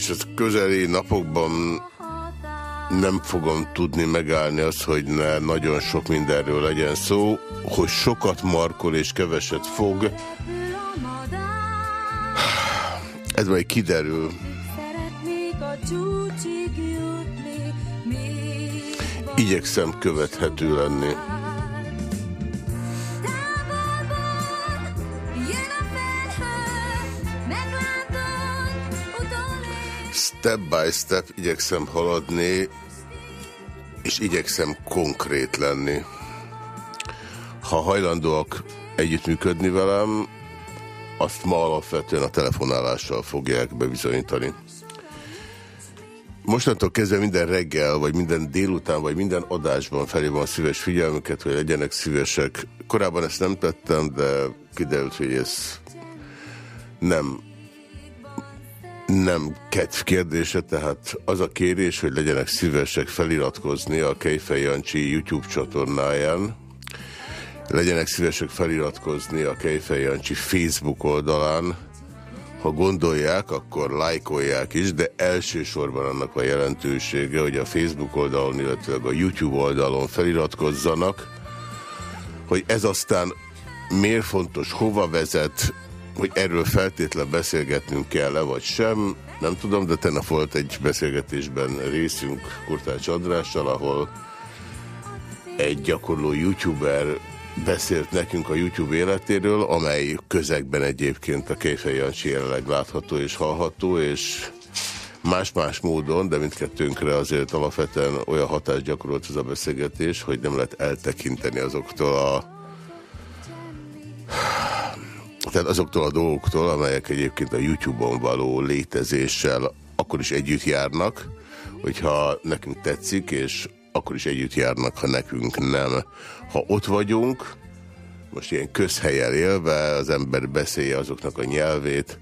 és az közeli napokban nem fogom tudni megállni azt, hogy ne nagyon sok mindenről legyen szó, hogy sokat markol és keveset fog. Ez majd kiderül. Igyekszem követhető lenni. Step by step igyekszem haladni, és igyekszem konkrét lenni. Ha hajlandóak együttműködni velem, azt ma alapvetően a telefonálással fogják bebizonyítani. Mostantól kezdve minden reggel, vagy minden délután, vagy minden adásban felhívom a szíves figyelmüket, hogy legyenek szívesek. Korábban ezt nem tettem, de kiderült, hogy ez nem nem kedv kérdése, tehát az a kérés, hogy legyenek szívesek feliratkozni a Kejfej Jancsi YouTube csatornáján, legyenek szívesek feliratkozni a Kejfej Jancsi Facebook oldalán, ha gondolják, akkor lájkolják is, de elsősorban annak a jelentősége, hogy a Facebook oldalon, illetve a YouTube oldalon feliratkozzanak, hogy ez aztán miért fontos, hova vezet, hogy erről feltétlen beszélgetnünk kell-e vagy sem, nem tudom, de tenne volt egy beszélgetésben részünk Kurtács Andrással, ahol egy gyakorló youtuber beszélt nekünk a YouTube életéről, amely közegben egyébként a Kejfej Jancsi jelenleg látható és hallható, és más-más módon, de mindkettőnkre azért alapvetően olyan hatást gyakorolt ez a beszélgetés, hogy nem lehet eltekinteni azoktól a tehát azoktól a dolgoktól, amelyek egyébként a YouTube-on való létezéssel akkor is együtt járnak, hogyha nekünk tetszik, és akkor is együtt járnak, ha nekünk nem. Ha ott vagyunk, most ilyen közhelyen élve, az ember beszélje azoknak a nyelvét,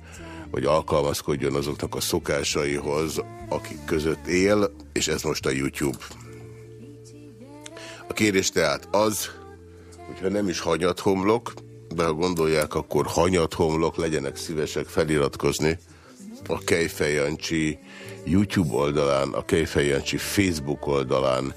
hogy alkalmazkodjon azoknak a szokásaihoz, akik között él, és ez most a YouTube. A kérés tehát az, hogyha nem is homlok, de ha gondolják, akkor homlok, legyenek szívesek feliratkozni a Kejfej YouTube oldalán, a Kejfej Facebook oldalán,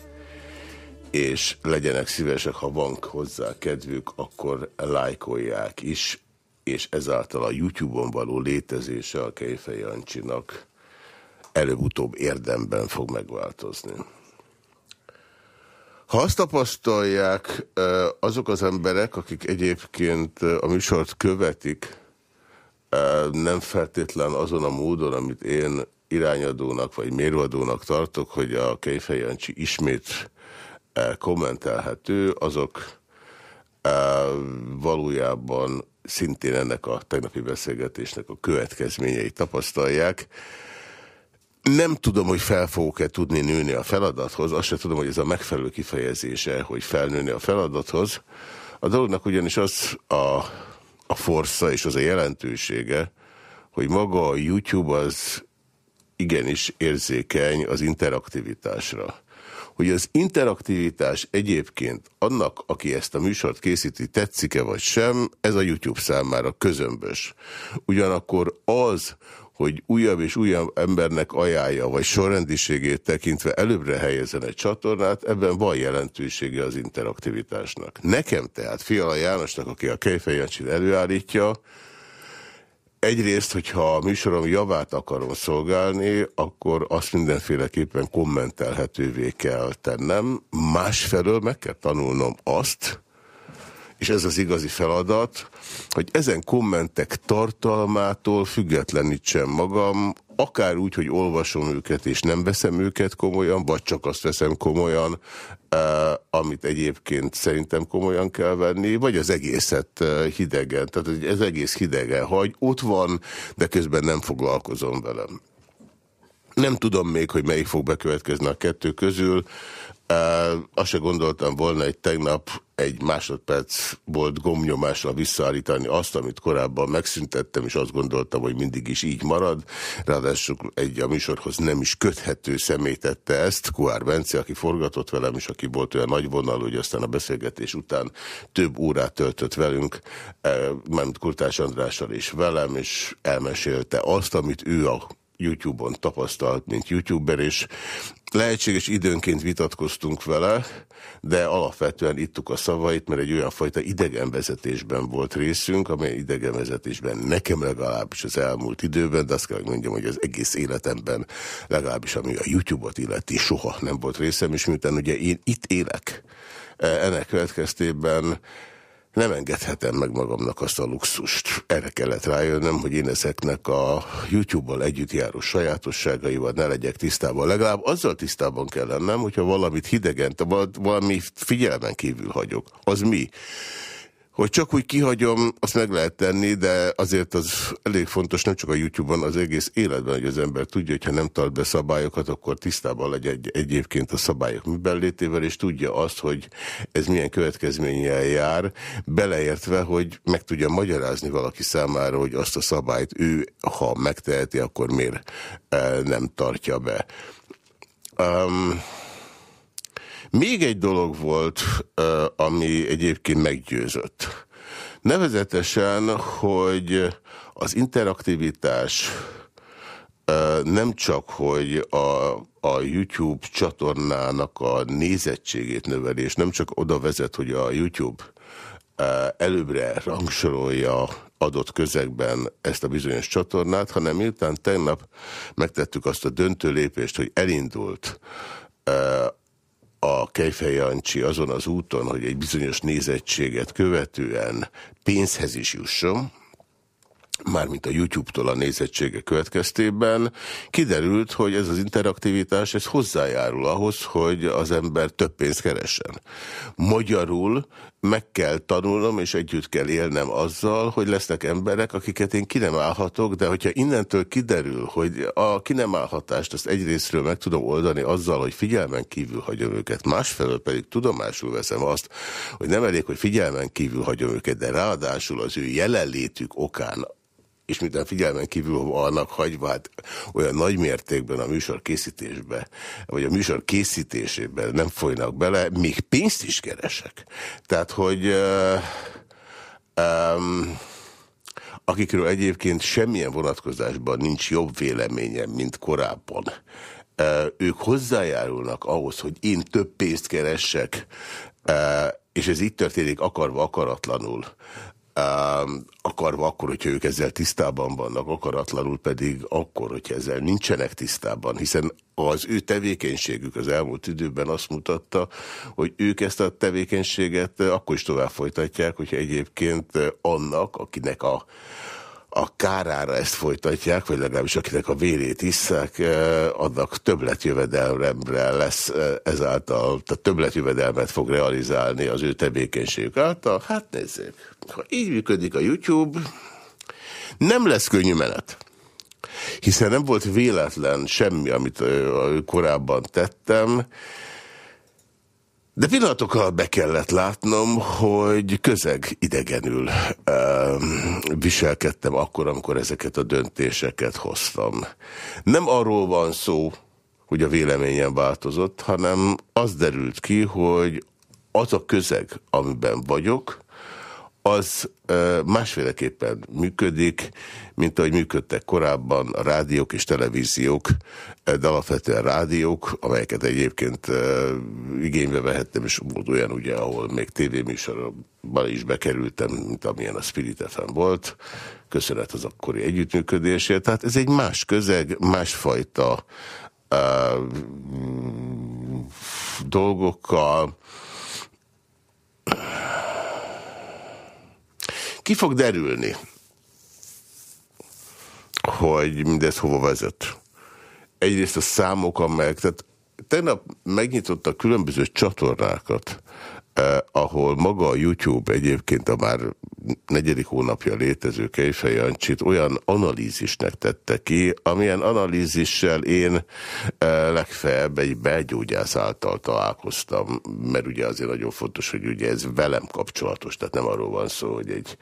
és legyenek szívesek, ha van hozzá kedvük, akkor lájkolják is, és ezáltal a YouTube-on való létezése a Kejfej Jancsinak előbb-utóbb érdemben fog megváltozni. Ha azt tapasztalják azok az emberek, akik egyébként a műsort követik, nem feltétlen azon a módon, amit én irányadónak vagy mérvadónak tartok, hogy a Kejfej ismét kommentelhető, azok valójában szintén ennek a tegnapi beszélgetésnek a következményeit tapasztalják. Nem tudom, hogy fel fogok-e tudni nőni a feladathoz, azt sem tudom, hogy ez a megfelelő kifejezése, hogy felnőni a feladathoz. A dolognak ugyanis az a, a forsza és az a jelentősége, hogy maga a YouTube az igenis érzékeny az interaktivitásra. Hogy az interaktivitás egyébként annak, aki ezt a műsort készíti, tetszik-e vagy sem, ez a YouTube számára közömbös. Ugyanakkor az, hogy újabb és újabb embernek ajánlja, vagy sorrendiségét tekintve előbbre helyezen egy csatornát, ebben van jelentősége az interaktivitásnak. Nekem tehát, Fiala Jánosnak, aki a Kejfejancsit előállítja, Egyrészt, hogyha a műsorom javát akarom szolgálni, akkor azt mindenféleképpen kommentelhetővé kell tennem. Másfelől meg kell tanulnom azt, és ez az igazi feladat, hogy ezen kommentek tartalmától függetlenítsem magam, akár úgy, hogy olvasom őket, és nem veszem őket komolyan, vagy csak azt veszem komolyan, eh, amit egyébként szerintem komolyan kell venni, vagy az egészet eh, hidegen, tehát ez egész hidegen hagy, ott van, de közben nem foglalkozom velem. Nem tudom még, hogy melyik fog bekövetkezni a kettő közül, Uh, azt se gondoltam volna, hogy tegnap egy másodperc volt gomnyomással visszaállítani azt, amit korábban megszüntettem, és azt gondoltam, hogy mindig is így marad. Ráadásul egy a műsorhoz nem is köthető személy tette ezt, Kuár Bence, aki forgatott velem, és aki volt olyan nagyvonalú, hogy aztán a beszélgetés után több órát töltött velünk, mert Kurtás Andrással és velem, és elmesélte azt, amit ő a YouTube-on tapasztalt, mint YouTuber, és lehetséges időnként vitatkoztunk vele, de alapvetően ittuk a szavait, mert egy olyan fajta idegenvezetésben volt részünk, amely idegenvezetésben nekem legalábbis az elmúlt időben, de azt kell mondjam, hogy az egész életemben legalábbis ami a YouTube-ot illeti soha nem volt részem, és miután ugye én itt élek, eh, ennek következtében nem engedhetem meg magamnak azt a luxust. Erre kellett rájönnöm, hogy én ezeknek a YouTube-bal együtt járó sajátosságaival ne legyek tisztában. Legalább azzal tisztában kell lennem, hogyha valamit hidegen, valami figyelmen kívül hagyok. Az mi? Hogy csak úgy kihagyom, azt meg lehet tenni, de azért az elég fontos, nem csak a YouTube-on, az egész életben, hogy az ember tudja, hogy ha nem tart be szabályokat, akkor tisztában legyen egy, egyébként a szabályok műben létével, és tudja azt, hogy ez milyen következménnyel jár, beleértve, hogy meg tudja magyarázni valaki számára, hogy azt a szabályt ő, ha megteheti, akkor miért eh, nem tartja be. Um, még egy dolog volt, ami egyébként meggyőzött. Nevezetesen, hogy az interaktivitás nem csak, hogy a, a YouTube csatornának a nézettségét növeli, és nem csak oda vezet, hogy a YouTube előbbre rangsorolja adott közegben ezt a bizonyos csatornát, hanem miután tegnap megtettük azt a döntő lépést, hogy elindult a Kejfej Jancsi azon az úton, hogy egy bizonyos nézettséget követően pénzhez is jusson, mármint a YouTube-tól a nézettsége következtében, kiderült, hogy ez az interaktivitás, ez hozzájárul ahhoz, hogy az ember több pénzt keressen. Magyarul meg kell tanulnom, és együtt kell élnem azzal, hogy lesznek emberek, akiket én ki nem állhatok, de hogyha innentől kiderül, hogy a ki nem állhatást azt egyrésztről meg tudom oldani azzal, hogy figyelmen kívül hagyom őket, másfelől pedig tudomásul veszem azt, hogy nem elég, hogy figyelmen kívül hagyom őket, de ráadásul az ő jelenlétük okán és minden figyelmen kívül vannak hagyva, hát olyan nagy mértékben a műsor készítésbe, vagy a műsor készítésében nem folynak bele, még pénzt is keresek. Tehát, hogy uh, um, akikről egyébként semmilyen vonatkozásban nincs jobb véleményem, mint korábban, uh, ők hozzájárulnak ahhoz, hogy én több pénzt keressek, uh, és ez így történik akarva, akaratlanul, akarva akkor, hogyha ők ezzel tisztában vannak, akaratlanul pedig akkor, hogyha ezzel nincsenek tisztában, hiszen az ő tevékenységük az elmúlt időben azt mutatta, hogy ők ezt a tevékenységet akkor is tovább folytatják, hogyha egyébként annak, akinek a a kárára ezt folytatják, vagy legalábbis akinek a vérét isszák, annak többletjövedelemre lesz ezáltal, tehát többletjövedelmet fog realizálni az ő tevékenységük által. Hát nézzék, ha így működik a YouTube, nem lesz könnyű menet. Hiszen nem volt véletlen semmi, amit korábban tettem, de pillanatokkal be kellett látnom, hogy közeg idegenül viselkedtem akkor, amikor ezeket a döntéseket hoztam. Nem arról van szó, hogy a véleményem változott, hanem az derült ki, hogy az a közeg, amiben vagyok, az másféleképpen működik, mint ahogy működtek korábban a rádiók és televíziók, de alapvetően rádiók, amelyeket egyébként igénybe vehettem, és volt olyan ugye, ahol még tévéműsorban is bekerültem, mint amilyen a Spirit FM volt, köszönet az akkori együttműködésért, tehát ez egy más közeg, másfajta uh, dolgokkal, ki fog derülni, hogy mindez hova vezet. Egyrészt a számok, amelyek, tehát tegnap megnyitotta különböző csatornákat, eh, ahol maga a YouTube egyébként a már negyedik hónapja létező Kejfej Jancsit olyan analízisnek tette ki, amilyen analízissel én e, legfeljebb egy belgyógyász által találkoztam, mert ugye azért nagyon fontos, hogy ugye ez velem kapcsolatos, tehát nem arról van szó, hogy egy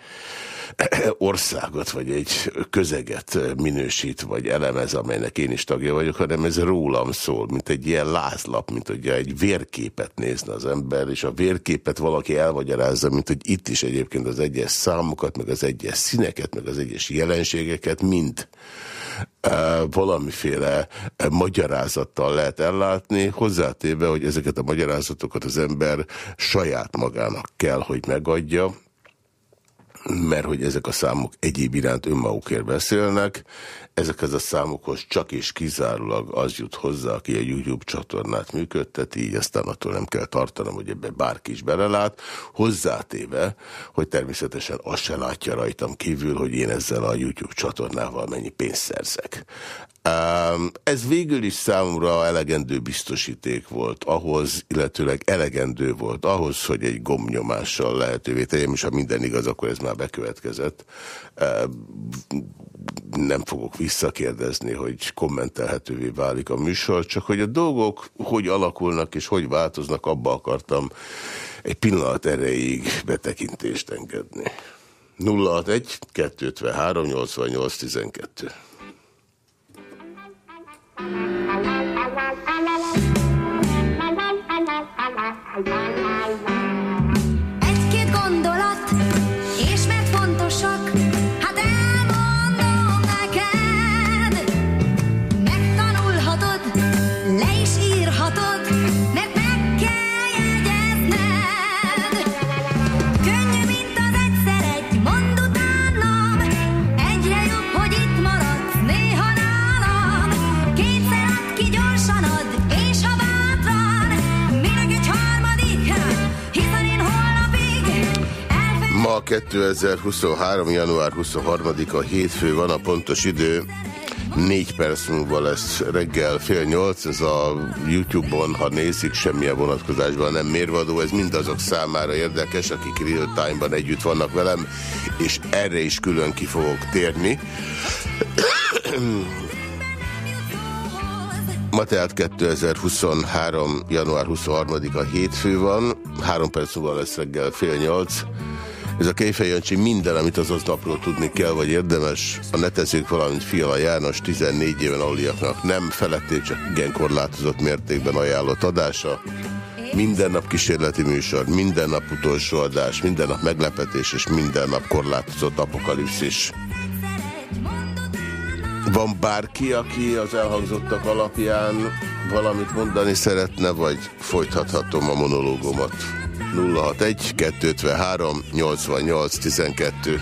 országot vagy egy közeget minősít, vagy elemez, amelynek én is tagja vagyok, hanem ez rólam szól, mint egy ilyen lázlap, mint hogy egy vérképet nézne az ember, és a vérképet valaki elmagyarázza, mint hogy itt is egyébként az egyes számokat, meg az egyes színeket, meg az egyes jelenségeket mind valamiféle magyarázattal lehet ellátni, hozzátéve, hogy ezeket a magyarázatokat az ember saját magának kell, hogy megadja, mert hogy ezek a számok egyéb iránt önmagukért beszélnek, ezekhez a számokhoz csak és kizárólag az jut hozzá, aki a YouTube csatornát működteti, így aztán attól nem kell tartanom, hogy ebbe bárki is belelát, hozzátéve, hogy természetesen azt se látja rajtam kívül, hogy én ezzel a YouTube csatornával mennyi pénzt szerzek. Ez végül is számomra elegendő biztosíték volt ahhoz, illetőleg elegendő volt ahhoz, hogy egy gombnyomással lehetővé tegyem, és ha minden igaz, akkor ez már bekövetkezett. Nem fogok visszakérdezni, hogy kommentelhetővé válik a műsor, csak hogy a dolgok hogy alakulnak és hogy változnak, abba akartam egy pillanat erejéig betekintést engedni. 061 253 88 12 Thank you. 2023. január 23-a hétfő van a pontos idő. Négy perc múlva lesz reggel fél nyolc, ez a Youtube-on, ha nézik, semmilyen vonatkozásban nem mérvadó, ez mindazok számára érdekes, akik real time-ban együtt vannak velem, és erre is külön ki fogok térni. Ma tehát 2023. január 23-a hétfő van, három perc múlva lesz reggel fél nyolc. Ez a Kejfej Jancsi minden, amit az aznapról tudni kell, vagy érdemes. A netezők, valamint Fiala János 14 éven aluliaknak nem feletté, csak igen korlátozott mértékben ajánlott adása. Minden nap kísérleti műsor, minden nap utolsó adás, minden nap meglepetés és minden nap korlátozott apokalipszis. Van bárki, aki az elhangzottak alapján valamit mondani szeretne, vagy folytathatom a monológomat? 061 253 88 12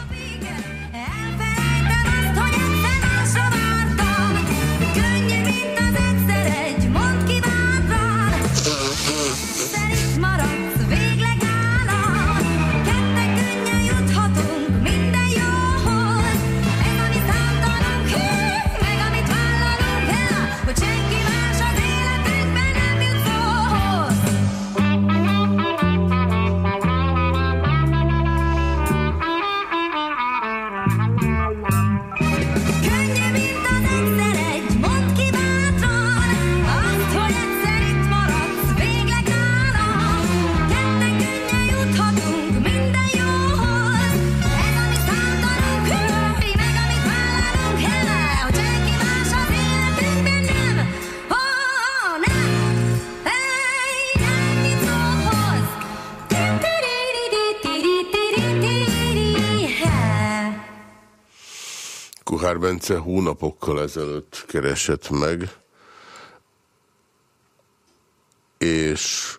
Kuhár Bence hónapokkal ezelőtt keresett meg, és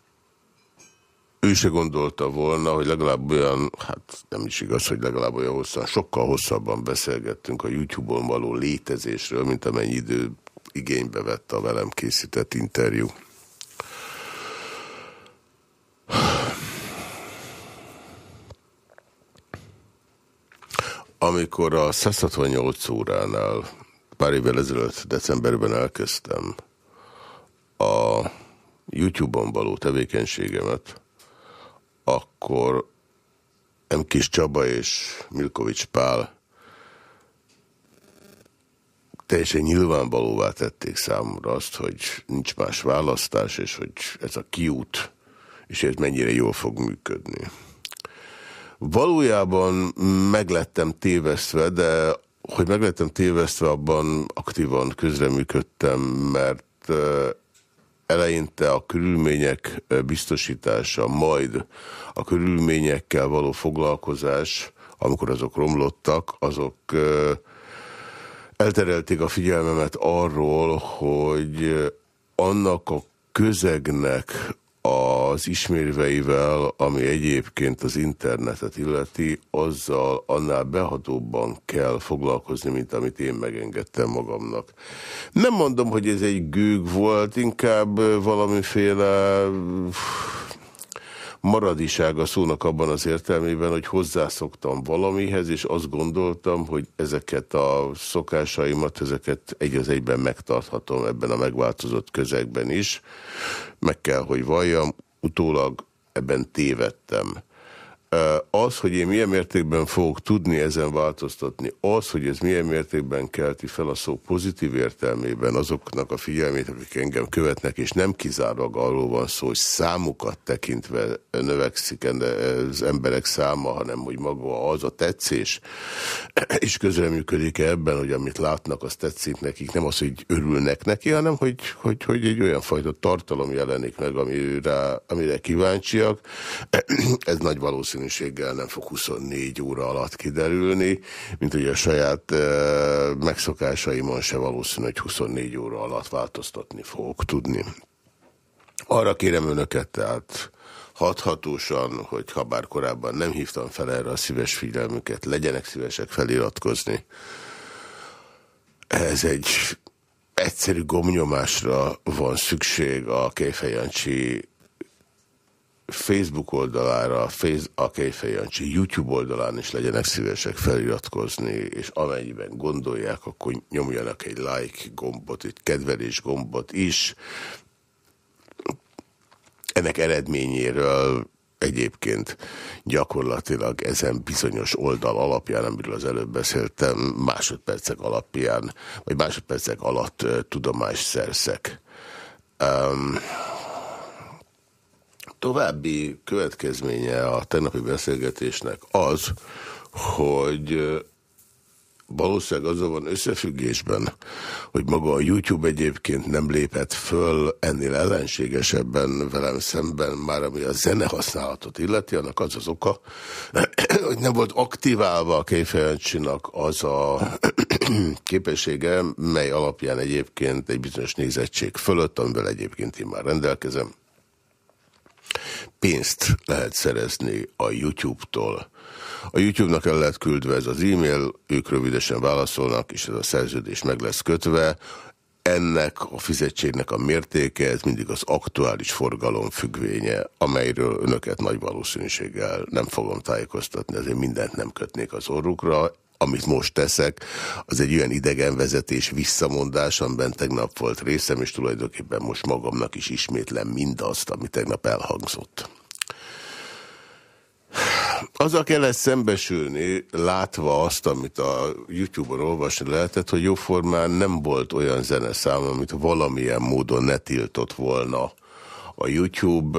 ő se gondolta volna, hogy legalább olyan, hát nem is igaz, hogy legalább olyan hosszan, sokkal hosszabban beszélgettünk a YouTube-on való létezésről, mint amennyi idő igénybe vette a velem készített interjú. Amikor a 168 óránál pár évvel ezelőtt decemberben elkezdtem a YouTube-on való tevékenységemet, akkor M. Kis Csaba és Milkovics Pál teljesen nyilvánvalóvá tették számomra azt, hogy nincs más választás, és hogy ez a kiút, és ez mennyire jól fog működni. Valójában meglettem tévesztve, de hogy meglettem tévesztve, abban aktívan közreműködtem, mert eleinte a körülmények biztosítása, majd a körülményekkel való foglalkozás, amikor azok romlottak, azok elterelték a figyelmemet arról, hogy annak a közegnek az ismérveivel, ami egyébként az internetet illeti, azzal annál behatóbban kell foglalkozni, mint amit én megengedtem magamnak. Nem mondom, hogy ez egy gőg volt, inkább valamiféle maradiság a szónak abban az értelmében, hogy hozzászoktam valamihez, és azt gondoltam, hogy ezeket a szokásaimat, ezeket egy az egyben megtarthatom ebben a megváltozott közegben is. Meg kell, hogy valljam, utólag ebben tévedtem. Az, hogy én milyen mértékben fogok tudni ezen változtatni, az, hogy ez milyen mértékben kelti fel a szó pozitív értelmében azoknak a figyelmét, akik engem követnek, és nem kizárólag arról van szó, hogy számukat tekintve növekszik az emberek száma, hanem hogy maga az a tetszés, és közreműködik -e ebben, hogy amit látnak, az tetszik nekik, nem az, hogy örülnek neki, hanem hogy, hogy, hogy egy olyan fajta tartalom jelenik meg, amire, amire kíváncsiak. Ez nagy valószínű valószínűséggel nem fog 24 óra alatt kiderülni, mint hogy a saját e, megszokásaimon se valószínű, hogy 24 óra alatt változtatni fogok tudni. Arra kérem önöket tehát hathatósan, hogy ha bár korábban nem hívtam fel erre a szíves figyelmüket, legyenek szívesek feliratkozni. Ez egy egyszerű gomnyomásra van szükség a Kéfejancsi Facebook oldalára, a Kejfej Jancsi YouTube oldalán is legyenek szívesek feliratkozni, és amennyiben gondolják, akkor nyomjanak egy like gombot, egy kedvelés gombot is. Ennek eredményéről egyébként gyakorlatilag ezen bizonyos oldal alapján, amiről az előbb beszéltem, másodpercek alapján, vagy másodpercek alatt tudomást szerzek. Um, további következménye a tegnapi beszélgetésnek az, hogy valószínűleg azzal van összefüggésben, hogy maga a YouTube egyébként nem lépett föl ennél ellenségesebben velem szemben, már ami a zene használatot illeti, annak az az oka, hogy nem volt aktiválva a Kéfejancsinak az a képessége, mely alapján egyébként egy bizonyos nézettség fölött, amiből egyébként én már rendelkezem, pénzt lehet szerezni a YouTube-tól. A YouTube-nak el lehet küldve ez az e-mail, ők rövidesen válaszolnak, és ez a szerződés meg lesz kötve. Ennek a fizetségnek a mértéke, ez mindig az aktuális forgalom függvénye, amelyről önöket nagy valószínűséggel nem fogom tájékoztatni, ezért mindent nem kötnék az orrukra amit most teszek, az egy olyan idegenvezetés visszamondás, amiben tegnap volt részem, és tulajdonképpen most magamnak is ismétlem mindazt, ami tegnap elhangzott. Azzal kellett szembesülni, látva azt, amit a YouTube-on olvasni lehetett, hogy jóformán nem volt olyan zeneszám, amit valamilyen módon ne tiltott volna a YouTube,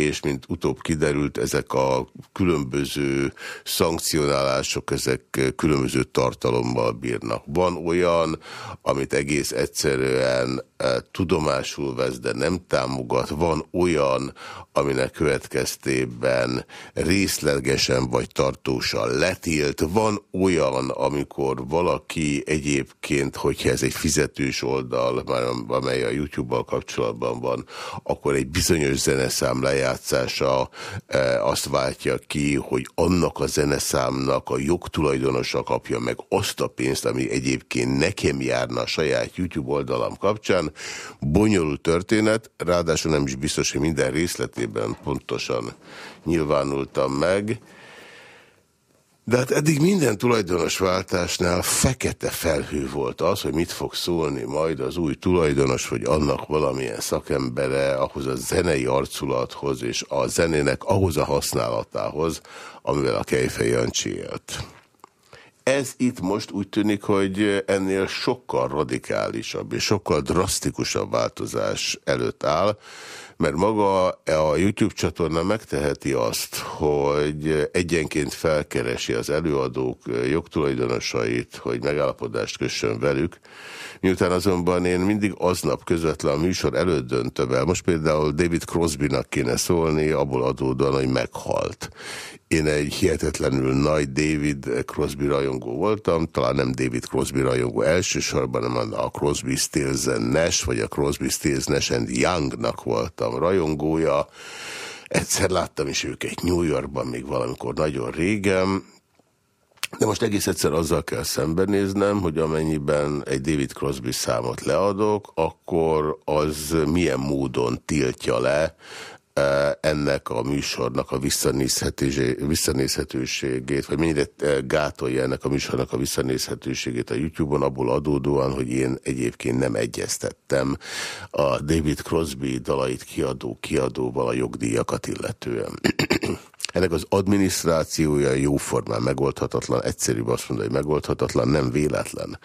és mint utóbb kiderült, ezek a különböző szankcionálások, ezek különböző tartalommal bírnak. Van olyan, amit egész egyszerűen e, tudomásul vesz, de nem támogat. Van olyan, aminek következtében részlegesen vagy tartósan letilt. Van olyan, amikor valaki egyébként, hogyha ez egy fizetős oldal, amely a YouTube-bal kapcsolatban van, akkor egy bizonyos zeneszám lejátszása e, azt váltja ki, hogy annak a zeneszámnak a jogtulajdonosa kapja meg azt a pénzt, ami egyébként nekem járna a saját YouTube oldalam kapcsán. Bonyolult történet, ráadásul nem is biztos, hogy minden részletében pontosan nyilvánultam meg. De hát eddig minden tulajdonos váltásnál fekete felhő volt az, hogy mit fog szólni majd az új tulajdonos, vagy annak valamilyen szakembere ahhoz a zenei arculathoz, és a zenének ahhoz a használatához, amivel a Kejfej Jancsi élt. Ez itt most úgy tűnik, hogy ennél sokkal radikálisabb és sokkal drasztikusabb változás előtt áll, mert maga a YouTube csatorna megteheti azt, hogy egyenként felkeresi az előadók jogtulajdonosait, hogy megállapodást kössön velük, miután azonban én mindig aznap közvetlen a műsor előtt döntöm el. Most például David Crosbynak kéne szólni, abból adódóan, hogy meghalt. Én egy hihetetlenül nagy David Crosby rajongó voltam, talán nem David Crosby rajongó elsősorban, hanem a Crosby, Stills Nash, vagy a Crosby, Stills Nash and Youngnak voltam rajongója. Egyszer láttam is őket New Yorkban még valamikor nagyon régen, de most egész egyszer azzal kell szembenéznem, hogy amennyiben egy David Crosby számot leadok, akkor az milyen módon tiltja le ennek a műsornak a visszanézhetőségét, vagy mennyire e, gátolja ennek a műsornak a visszanézhetőségét a YouTube-on, abból adódóan, hogy én egyébként nem egyeztettem a David Crosby dalait kiadó kiadóval a jogdíjakat illetően. Ennek az adminisztrációja jóformán megoldhatatlan, egyszerűbb azt mondani, hogy megoldhatatlan, nem véletlen,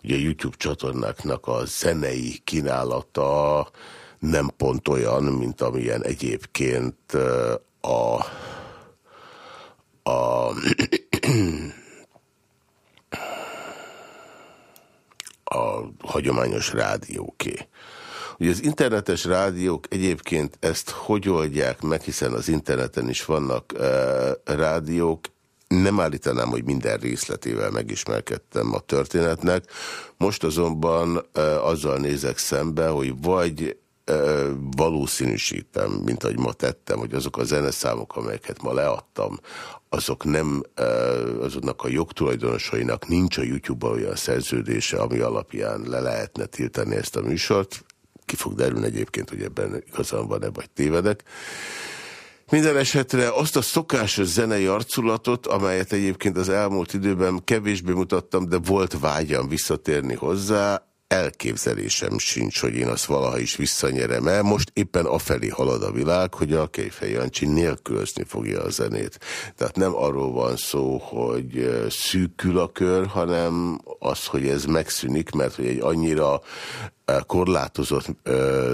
hogy a YouTube csatornáknak a zenei kínálata nem pont olyan, mint amilyen egyébként a, a a hagyományos rádióké. Ugye az internetes rádiók egyébként ezt hogy oldják meg, hiszen az interneten is vannak uh, rádiók, nem állítanám, hogy minden részletével megismerkedtem a történetnek. Most azonban uh, azzal nézek szembe, hogy vagy valószínűsítem, mint ahogy ma tettem, hogy azok a zeneszámok, amelyeket ma leadtam, azok nem, azoknak a jogtulajdonosainak nincs a YouTube-ban olyan szerződése, ami alapján le lehetne tiltani ezt a műsort ki fog derülni egyébként, hogy ebben igazán van-e vagy tévedek. Minden esetre azt a szokásos zenei arculatot, amelyet egyébként az elmúlt időben kevésbé mutattam, de volt vágyam visszatérni hozzá, elképzelésem sincs, hogy én azt valaha is visszanyerem el. Most éppen afelé halad a világ, hogy a Kejfej Jancsi nélkülözni fogja a zenét. Tehát nem arról van szó, hogy szűkül a kör, hanem az, hogy ez megszűnik, mert hogy egy annyira korlátozott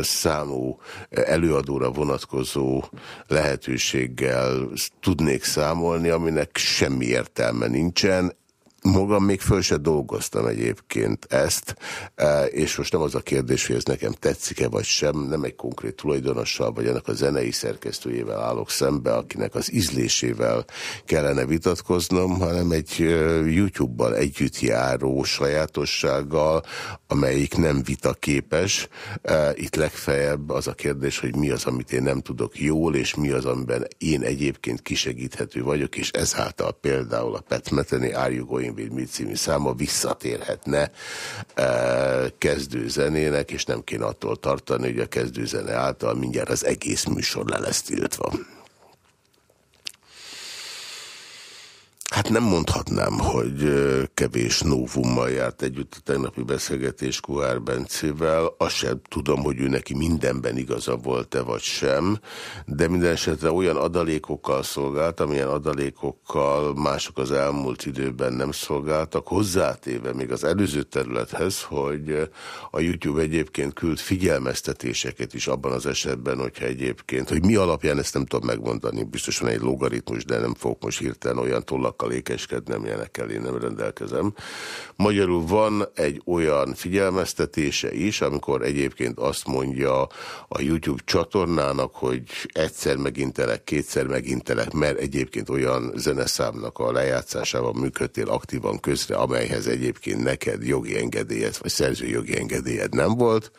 számú előadóra vonatkozó lehetőséggel tudnék számolni, aminek semmi értelme nincsen. Magam még föl se dolgoztam egyébként ezt, e, és most nem az a kérdés, hogy ez nekem tetszik-e vagy sem, nem egy konkrét tulajdonossal, vagy ennek a zenei szerkesztőjével állok szembe, akinek az ízlésével kellene vitatkoznom, hanem egy e, YouTube-bal együtt járó sajátossággal, amelyik nem vitaképes. E, itt legfeljebb az a kérdés, hogy mi az, amit én nem tudok jól, és mi az, amiben én egyébként kisegíthető vagyok, és ezáltal például a Petmeteni Are With Me című száma visszatérhetne e, kezdőzenének, és nem kéne attól tartani, hogy a kezdőzene által mindjárt az egész műsor le lesz tiltva. Hát nem mondhatnám, hogy kevés novummal járt együtt a tegnapi beszélgetés Kuhár Bencével. Azt sem tudom, hogy ő neki mindenben igaza volt-e vagy sem, de minden esetre olyan adalékokkal szolgált, amilyen adalékokkal mások az elmúlt időben nem szolgáltak, hozzátéve még az előző területhez, hogy a YouTube egyébként küld figyelmeztetéseket is abban az esetben, hogyha egyébként, hogy mi alapján ezt nem tudom megmondani, biztosan egy logaritmus, de nem fogok most hirtelen olyan tollak sokkal ékeskednem, ilyenekkel én nem rendelkezem. Magyarul van egy olyan figyelmeztetése is, amikor egyébként azt mondja a YouTube csatornának, hogy egyszer megintelek, kétszer megintelek, mert egyébként olyan zeneszámnak a lejátszásával működtél aktívan közre, amelyhez egyébként neked jogi engedélyed, vagy szerző jogi engedélyed nem volt,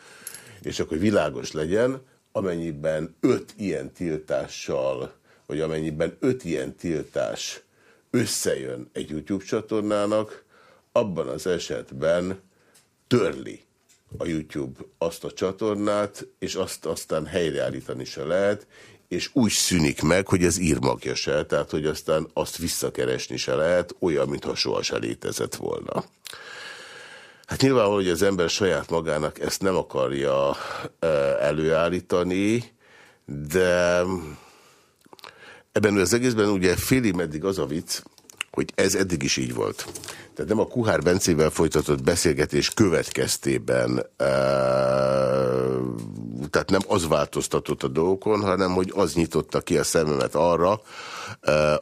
és akkor világos legyen, amennyiben öt ilyen tiltással, vagy amennyiben öt ilyen tiltás összejön egy YouTube csatornának, abban az esetben törli a YouTube azt a csatornát, és azt aztán helyreállítani se lehet, és úgy szűnik meg, hogy ez írmagja se, tehát hogy aztán azt visszakeresni se lehet, olyan, mintha soha se létezett volna. Hát nyilvánvaló, hogy az ember saját magának ezt nem akarja előállítani, de ebben az egészben ugye félig meddig az a vicc, hogy ez eddig is így volt. Tehát nem a Kuhár Bencével folytatott beszélgetés következtében, e, tehát nem az változtatott a dolgokon, hanem hogy az nyitotta ki a szememet arra,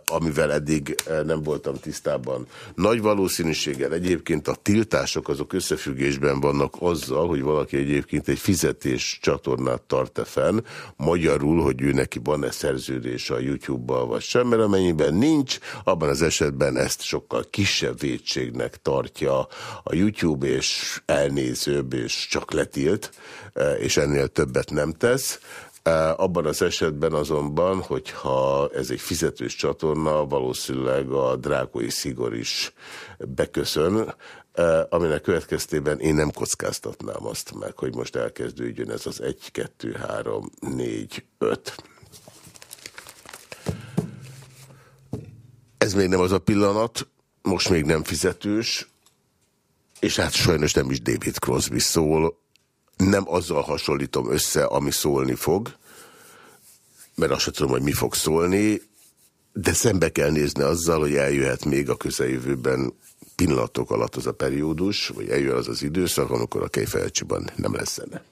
amivel eddig nem voltam tisztában. Nagy valószínűséggel egyébként a tiltások azok összefüggésben vannak azzal, hogy valaki egyébként egy fizetés csatornát tart-e fenn, magyarul, hogy ő neki van-e szerződés a YouTube-bal vagy sem, mert amennyiben nincs, abban az esetben ezt sokkal kisebb védségnek tartja a YouTube, és elnézőbb, és csak letilt, és ennél többet nem tesz. Abban az esetben azonban, hogyha ez egy fizetős csatorna, valószínűleg a drákói szigor is beköszön, aminek következtében én nem kockáztatnám azt meg, hogy most elkezdődjön ez az 1, 2, 3, 4, 5. Ez még nem az a pillanat, most még nem fizetős, és hát sajnos nem is David Crosby szól, nem azzal hasonlítom össze, ami szólni fog, mert azt sem tudom, hogy mi fog szólni, de szembe kell nézni azzal, hogy eljöhet még a közeljövőben pillanatok alatt az a periódus, vagy eljön az az időszak, amikor a Kejfejcsiban nem lesz zene.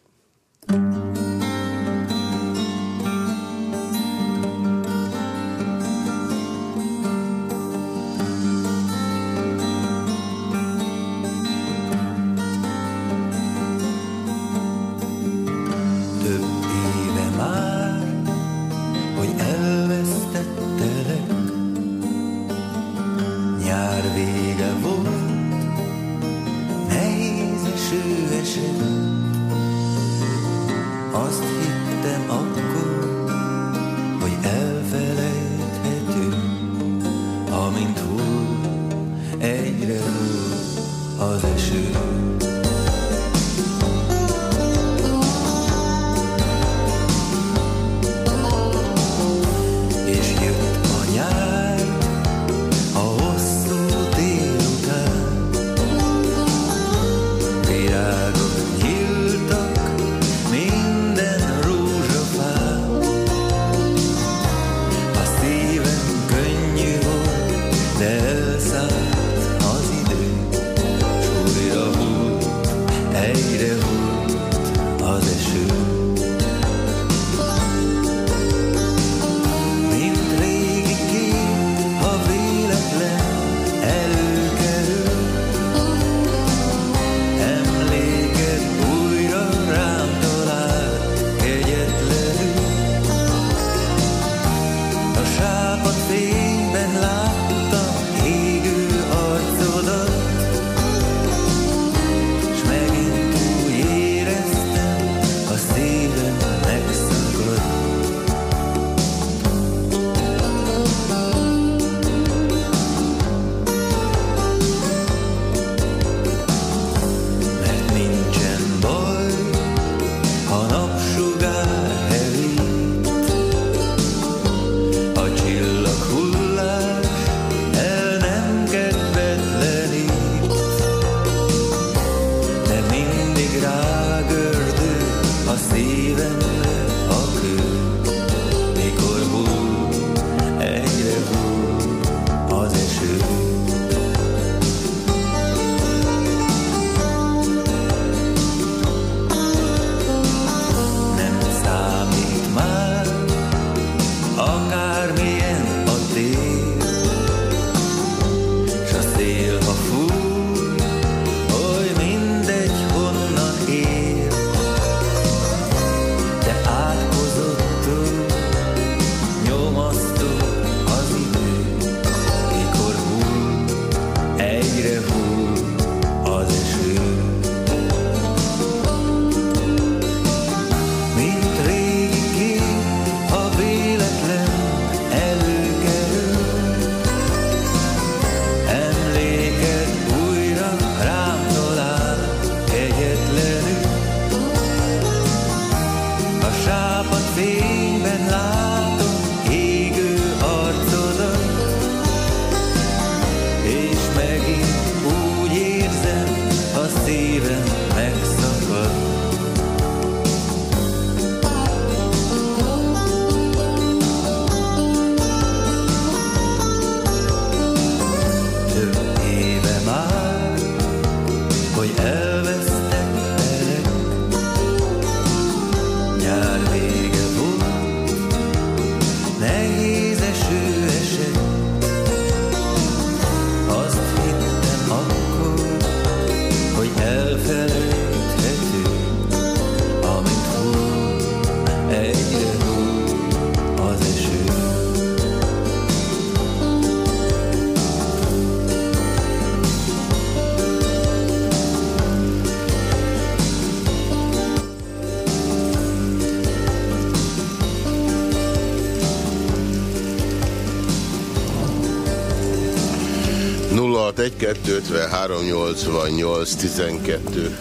061 253 88 12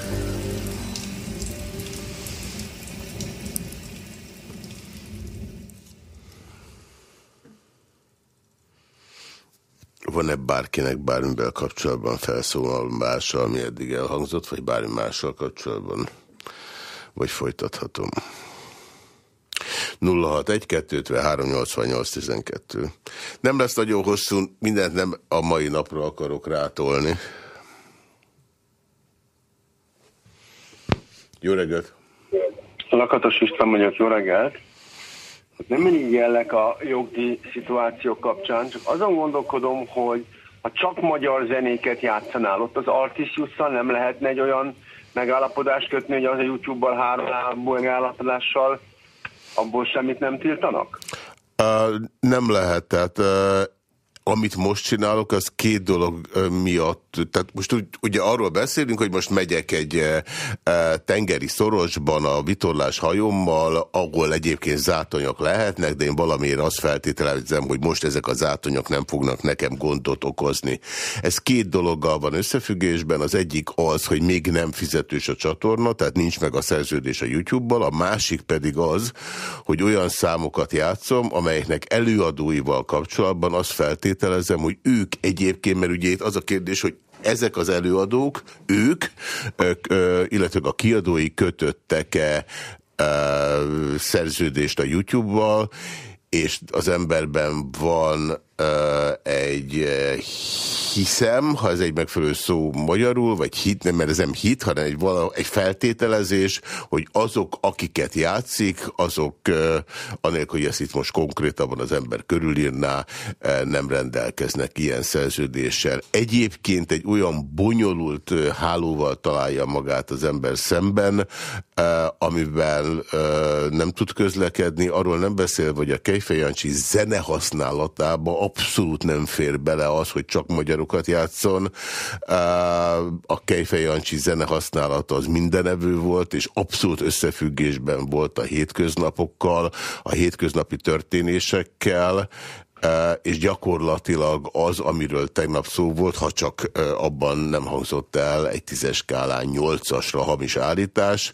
Van-e bárkinek bármivel kapcsolatban felszólalása, ami eddig elhangzott, vagy bármi mással kapcsolatban? Vagy folytathatom? 061-253-88-12. Nem lesz nagyon hosszú, mindent nem a mai napra akarok rátolni. Jó reggelt! Lakatos István vagyok, jó reggelt! Nem mindig jellek a jogdíj szituáció kapcsán, csak azon gondolkodom, hogy ha csak magyar zenéket játszanál, ott az Artisiusszal nem lehetne egy olyan megállapodást kötni, hogy az a YouTube-bal három megállapodással abból semmit nem tiltanak? Uh, nem lehet, tehát uh, amit most csinálok, az két dolog miatt, tehát most ugye arról beszélünk, hogy most megyek egy tengeri szorosban a vitorlás hajómmal, ahol egyébként zátonyok lehetnek, de én valamiért azt feltételezem, hogy most ezek a zátonyok nem fognak nekem gondot okozni. Ez két dologgal van összefüggésben, az egyik az, hogy még nem fizetős a csatorna, tehát nincs meg a szerződés a YouTube-bal, a másik pedig az, hogy olyan számokat játszom, amelyeknek előadóival kapcsolatban az feltételezem, feltételezem, hogy ők egyébként, mert ugye itt az a kérdés, hogy ezek az előadók, ők, illetve a kiadói kötöttek-e szerződést a YouTube-val, és az emberben van egy hiszem, ha ez egy megfelelő szó magyarul, vagy hit, nem, mert ez nem hit, hanem egy, vala, egy feltételezés, hogy azok, akiket játszik, azok, anélkül, hogy ezt itt most konkrétabban az ember körülírná, nem rendelkeznek ilyen szerződéssel. Egyébként egy olyan bonyolult hálóval találja magát az ember szemben, amivel nem tud közlekedni, arról nem beszél, hogy a Kejfejancsi zene használatába abszolút nem fér bele az, hogy csak magyarokat játszon. A Kejfej Jancsi zene használata az mindenevő volt, és abszolút összefüggésben volt a hétköznapokkal, a hétköznapi történésekkel, és gyakorlatilag az, amiről tegnap szó volt, ha csak abban nem hangzott el egy tízes skálán nyolcasra hamis állítás,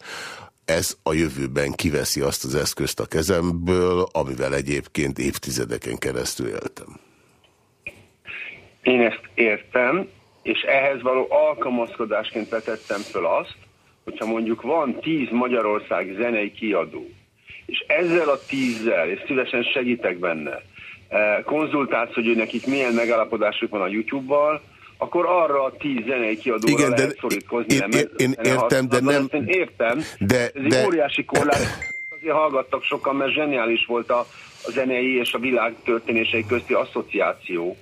ez a jövőben kiveszi azt az eszközt a kezemből, amivel egyébként évtizedeken keresztül éltem. Én ezt értem, és ehhez való alkalmazkodásként vetettem föl azt, hogyha mondjuk van tíz Magyarország zenei kiadó, és ezzel a tízzel, és szívesen segítek benne, eh, konzultálsz, hogy nekik milyen megállapodásuk van a YouTube-val, akkor arra a tíz zenei kiadóra Igen, lehet de szorítkozni. Én, nem, én, én értem, de nem... Én értem, de, ez de, egy óriási korlát. Azért hallgattak sokan, mert zseniális volt a, a zenei és a világ történései közti asszociáció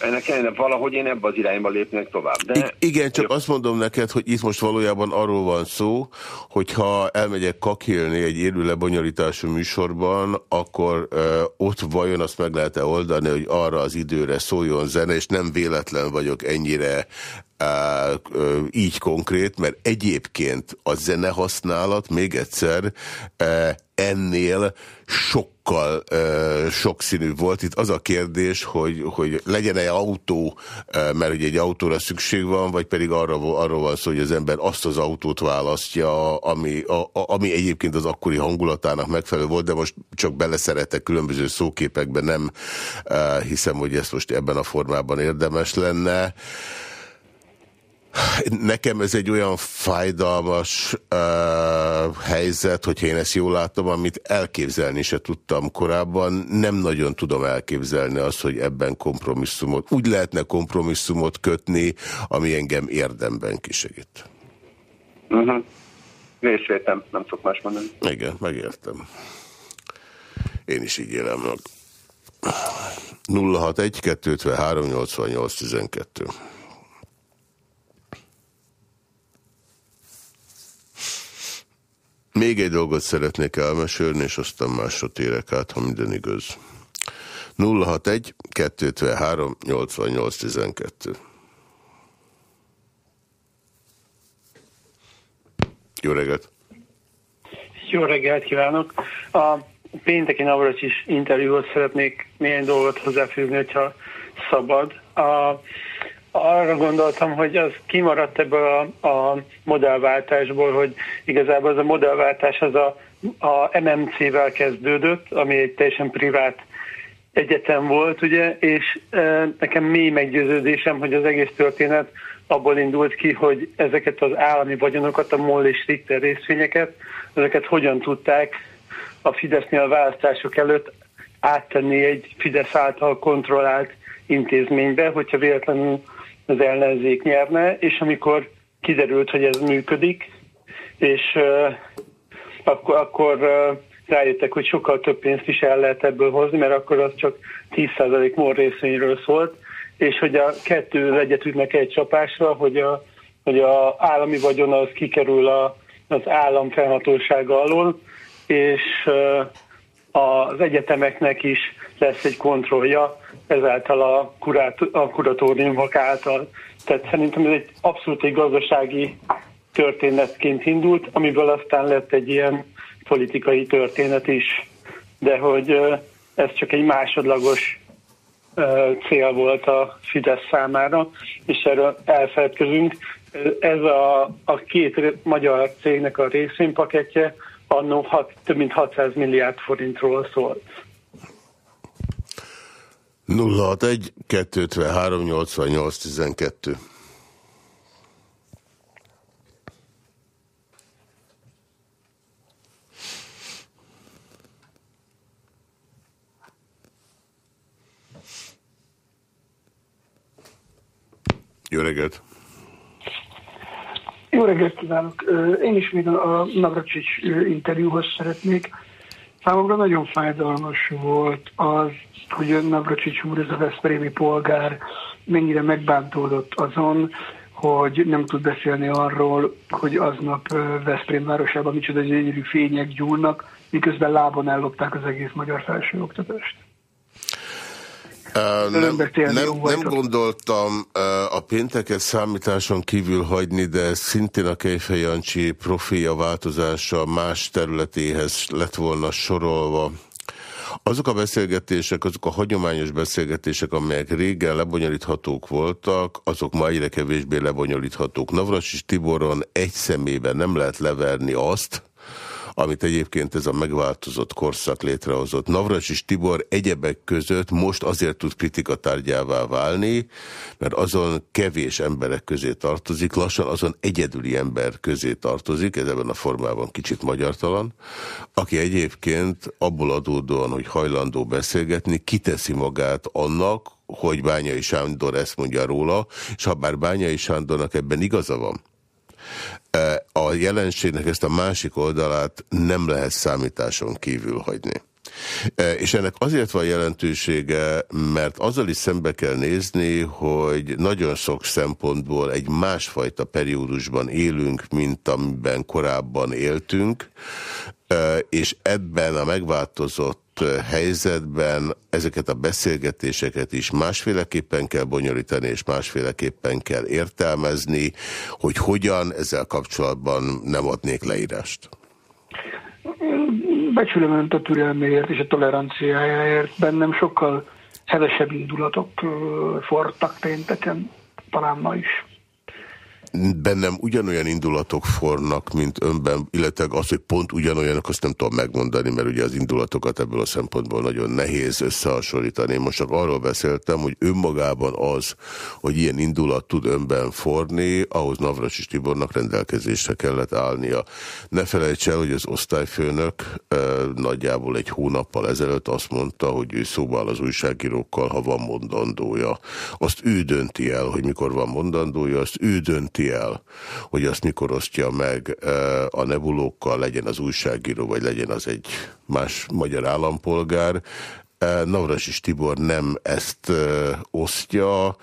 ennek kellene valahogy én ebbe az irányba lépnek tovább. De... Igen, csak azt mondom neked, hogy itt most valójában arról van szó, hogyha elmegyek kakélni egy élő lebonyolítású műsorban, akkor ö, ott vajon azt meg lehet-e oldani, hogy arra az időre szóljon zene, és nem véletlen vagyok ennyire így konkrét, mert egyébként a zene használat, még egyszer, ennél sokkal sokszínű volt. Itt az a kérdés, hogy, hogy legyen-e autó, mert ugye egy autóra szükség van, vagy pedig arra, arról van szó, hogy az ember azt az autót választja, ami, a, ami egyébként az akkori hangulatának megfelelő volt, de most csak beleszeretek különböző szóképekben, nem hiszem, hogy ezt most ebben a formában érdemes lenne. Nekem ez egy olyan fájdalmas uh, helyzet, hogyha én ezt jól látom, amit elképzelni se tudtam korábban. Nem nagyon tudom elképzelni azt, hogy ebben kompromisszumot, úgy lehetne kompromisszumot kötni, ami engem érdemben kisegít. Uh mhm. -huh. Részvétem, nem tudok más mondani. Igen, megértem. Én is így élem meg. 061 253 88 12 Még egy dolgot szeretnék elmesélni, és aztán másra térek át, ha minden igaz. 061 253 88 12 Jó reggelt! Jó reggelt kívánok! A pénteki Navracsis interjúhoz szeretnék néhány dolgot hozzáfűzni, hogyha szabad. A, arra gondoltam, hogy az kimaradt ebből a, a modellváltásból, hogy igazából az a modellváltás az a, a MMC-vel kezdődött, ami egy teljesen privát egyetem volt, ugye, és e, nekem mély meggyőződésem, hogy az egész történet abból indult ki, hogy ezeket az állami vagyonokat, a MOL és Richter részvényeket, ezeket hogyan tudták a Fidesznél a választások előtt áttenni egy Fidesz által kontrollált intézménybe, hogyha véletlenül az ellenzék nyerne, és amikor kiderült, hogy ez működik, és uh, akkor, akkor uh, rájöttek, hogy sokkal több pénzt is el lehet ebből hozni, mert akkor az csak 10% MOL részvényről szólt, és hogy a kettő egyet ütnek egy csapásra, hogy a, hogy a állami vagyon az kikerül a, az állam felhatósága alól, és az egyetemeknek is lesz egy kontrollja, ezáltal a, kurát, a kuratóriumok által. Tehát szerintem ez egy abszolút egy gazdasági történetként indult, amiből aztán lett egy ilyen politikai történet is. De hogy ez csak egy másodlagos cél volt a Fidesz számára, és erről elfeledkezünk. Ez a, a két magyar cégnek a részvénypaketje annó több mint 600 milliárd forintról szólt. 061 253 88 12 Jó reggelt! Jó reggelt kívánok! Én is még a Navracsics interjúhoz szeretnék. Számomra nagyon fájdalmas volt az, hogy Navracsics úr, ez a Veszprémi polgár mennyire megbántódott azon, hogy nem tud beszélni arról, hogy aznap Veszprém városában micsoda gyönyörű fények gyúlnak, miközben lábon ellopták az egész magyar felsőoktatást. Nem, nem, nem gondoltam a pénteket számításon kívül hagyni, de szintén a Kejfej Jancsi profilja változása más területéhez lett volna sorolva. Azok a beszélgetések, azok a hagyományos beszélgetések, amelyek régen lebonyolíthatók voltak, azok ma egyre kevésbé lebonyolíthatók. Navras és Tiboron egy szemében nem lehet leverni azt, amit egyébként ez a megváltozott korszak létrehozott. Navras és Tibor egyebek között most azért tud kritikatárgyává válni, mert azon kevés emberek közé tartozik, lassan azon egyedüli ember közé tartozik, ez ebben a formában kicsit magyartalan, aki egyébként abból adódóan, hogy hajlandó beszélgetni, kiteszi magát annak, hogy Bányai Sándor ezt mondja róla, és ha bár Bányai Sándornak ebben igaza van, a jelenségnek ezt a másik oldalát nem lehet számításon kívül hagyni. És ennek azért van jelentősége, mert azzal is szembe kell nézni, hogy nagyon sok szempontból egy másfajta periódusban élünk, mint amiben korábban éltünk, és ebben a megváltozott helyzetben ezeket a beszélgetéseket is másféleképpen kell bonyolítani, és másféleképpen kell értelmezni, hogy hogyan ezzel kapcsolatban nem adnék leírást. Becsülöm önt a türelméért és a toleranciájáért. Bennem sokkal hevesebb indulatok fortak pénteken, talán ma is bennem ugyanolyan indulatok fornak, mint önben, illetve az, hogy pont ugyanolyanok, azt nem tudom megmondani, mert ugye az indulatokat ebből a szempontból nagyon nehéz összehasonlítani. Most csak arról beszéltem, hogy önmagában az, hogy ilyen indulat tud önben forni, ahhoz Navras és Tibornak rendelkezésre kellett állnia. Ne felejts el, hogy az osztályfőnök nagyjából egy hónappal ezelőtt azt mondta, hogy ő szóval az újságírókkal, ha van mondandója. Azt ő dönti el, hogy mikor van mondandója, azt ő el, hogy azt mikor osztja meg a nebulókkal, legyen az újságíró, vagy legyen az egy más magyar állampolgár. Navras és Tibor nem ezt osztja,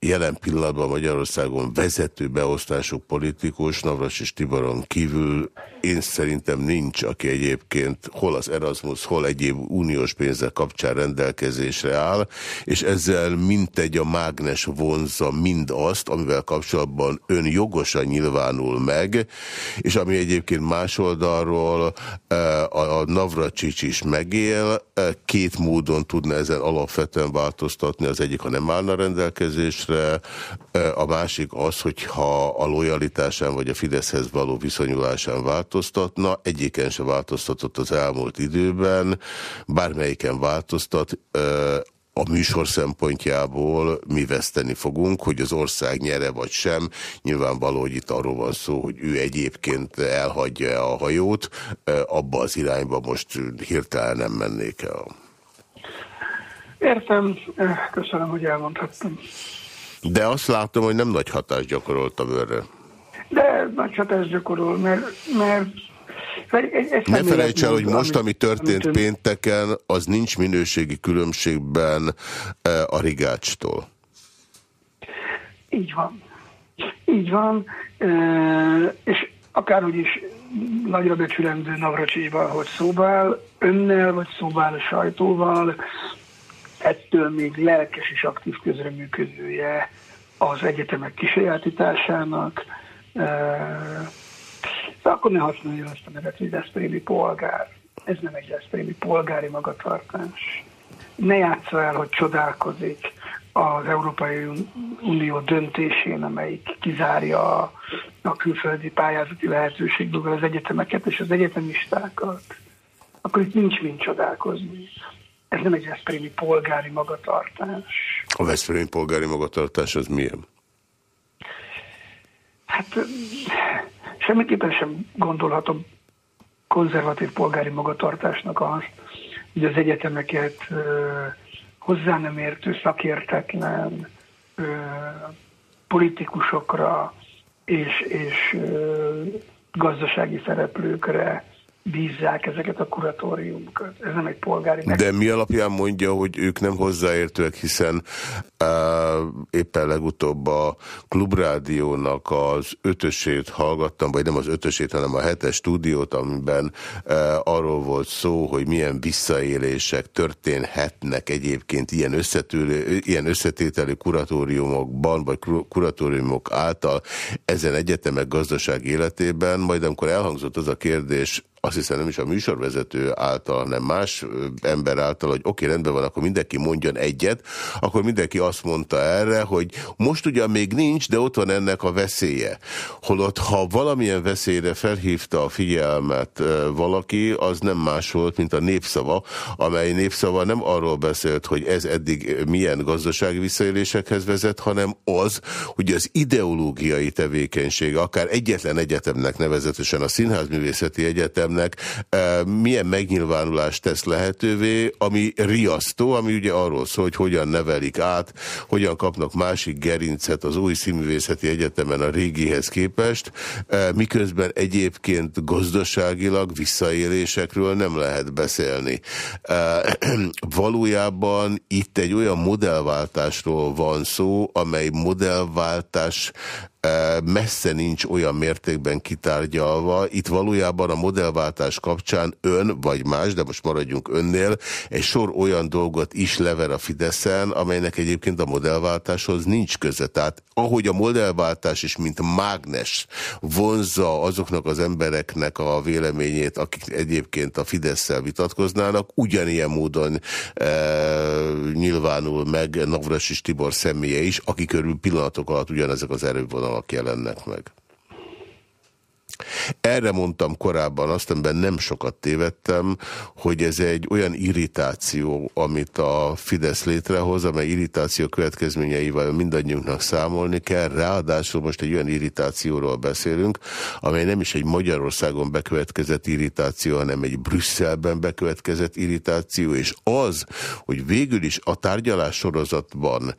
jelen pillanatban Magyarországon vezető beosztású politikus, Navras és Tiboron kívül én szerintem nincs, aki egyébként hol az Erasmus, hol egyéb uniós pénzek kapcsán rendelkezésre áll, és ezzel mintegy a mágnes vonzza mind azt, amivel kapcsolatban ön jogosan nyilvánul meg, és ami egyébként más oldalról eh, a Navracsics is megél, eh, két módon tudna ezen alapvetően változtatni, az egyik, ha nem állna rendelkezésre, kérdésre. A másik az, hogyha a lojalitásán vagy a Fideszhez való viszonyulásán változtatna, egyiken se változtatott az elmúlt időben, bármelyiken változtat, a műsor szempontjából mi veszteni fogunk, hogy az ország nyere vagy sem. Nyilvánvaló, hogy itt arról van szó, hogy ő egyébként elhagyja a hajót, abba az irányba most hirtelen nem mennék el. Értem, köszönöm, hogy elmondhattam. De azt látom, hogy nem nagy hatást gyakoroltam őre. De nagy hatást gyakorol, mert, mert ne felejts el, hogy most, ami történt amit pénteken, az nincs minőségi különbségben e, a rigácstól. Így van. Így van. E, és akárhogy is nagyra becsülendő Navracsicsban, hogy szóbál, önnel vagy szóbál a sajtóval, ettől még lelkes és aktív közreműködője az egyetemek kisajátításának, de akkor ne használja azt a nevet, hogy Veszprémi polgár. Ez nem egy Veszprémi polgári magatartás. Ne játsza el, hogy csodálkozik az Európai Unió döntésén, amelyik kizárja a külföldi pályázati lehetőségből az egyetemeket és az egyetemistákat, akkor itt nincs mind csodálkozni. Ez nem egy Veszprémi polgári magatartás. A Veszprémi polgári magatartás az milyen? Hát semmiképpen sem gondolhatom konzervatív polgári magatartásnak azt, hogy az egyetemeket hozzá nem értő szakértetlen politikusokra és, és gazdasági szereplőkre bízzák ezeket a kuratóriumokat. Ez nem egy polgári... De mi alapján mondja, hogy ők nem hozzáértőek, hiszen uh, éppen legutóbb a Klubrádiónak az ötösét hallgattam, vagy nem az ötösét, hanem a hetes stúdiót, amiben uh, arról volt szó, hogy milyen visszaélések történhetnek egyébként ilyen, összetülő, ilyen összetételű kuratóriumokban, vagy kuratóriumok által ezen egyetemek gazdaság életében, majd amikor elhangzott az a kérdés, azt hiszem nem is a műsorvezető által, hanem más ember által, hogy oké, okay, rendben van, akkor mindenki mondjon egyet, akkor mindenki azt mondta erre, hogy most ugyan még nincs, de ott van ennek a veszélye. Holott, ha valamilyen veszélyre felhívta a figyelmet valaki, az nem más volt, mint a népszava, amely népszava nem arról beszélt, hogy ez eddig milyen gazdasági visszaélésekhez vezet, hanem az, hogy az ideológiai tevékenység, akár egyetlen egyetemnek nevezetesen a Színházművészeti Egyetem egyetemnek milyen megnyilvánulást tesz lehetővé, ami riasztó, ami ugye arról szól, hogy hogyan nevelik át, hogyan kapnak másik gerincet az új színművészeti egyetemen a régihez képest, miközben egyébként gazdaságilag visszaélésekről nem lehet beszélni. Valójában itt egy olyan modellváltásról van szó, amely modellváltás messze nincs olyan mértékben kitárgyalva. Itt valójában a modellváltás kapcsán ön, vagy más, de most maradjunk önnél, egy sor olyan dolgot is lever a Fideszen, amelynek egyébként a modellváltáshoz nincs köze. Tehát ahogy a modellváltás is, mint mágnes vonzza azoknak az embereknek a véleményét, akik egyébként a Fidesz-szel vitatkoznának, ugyanilyen módon e, nyilvánul meg Navrasis Tibor személye is, aki körül pillanatok alatt ugyanezek az erővonalak vonalak jelennek meg. Erre mondtam korábban, azt amiben nem sokat tévedtem, hogy ez egy olyan irritáció, amit a Fidesz létrehoz, amely irritáció következményeivel mindannyiunknak számolni kell, ráadásul most egy olyan irritációról beszélünk, amely nem is egy Magyarországon bekövetkezett irritáció, hanem egy Brüsszelben bekövetkezett irritáció, és az, hogy végül is a tárgyalás sorozatban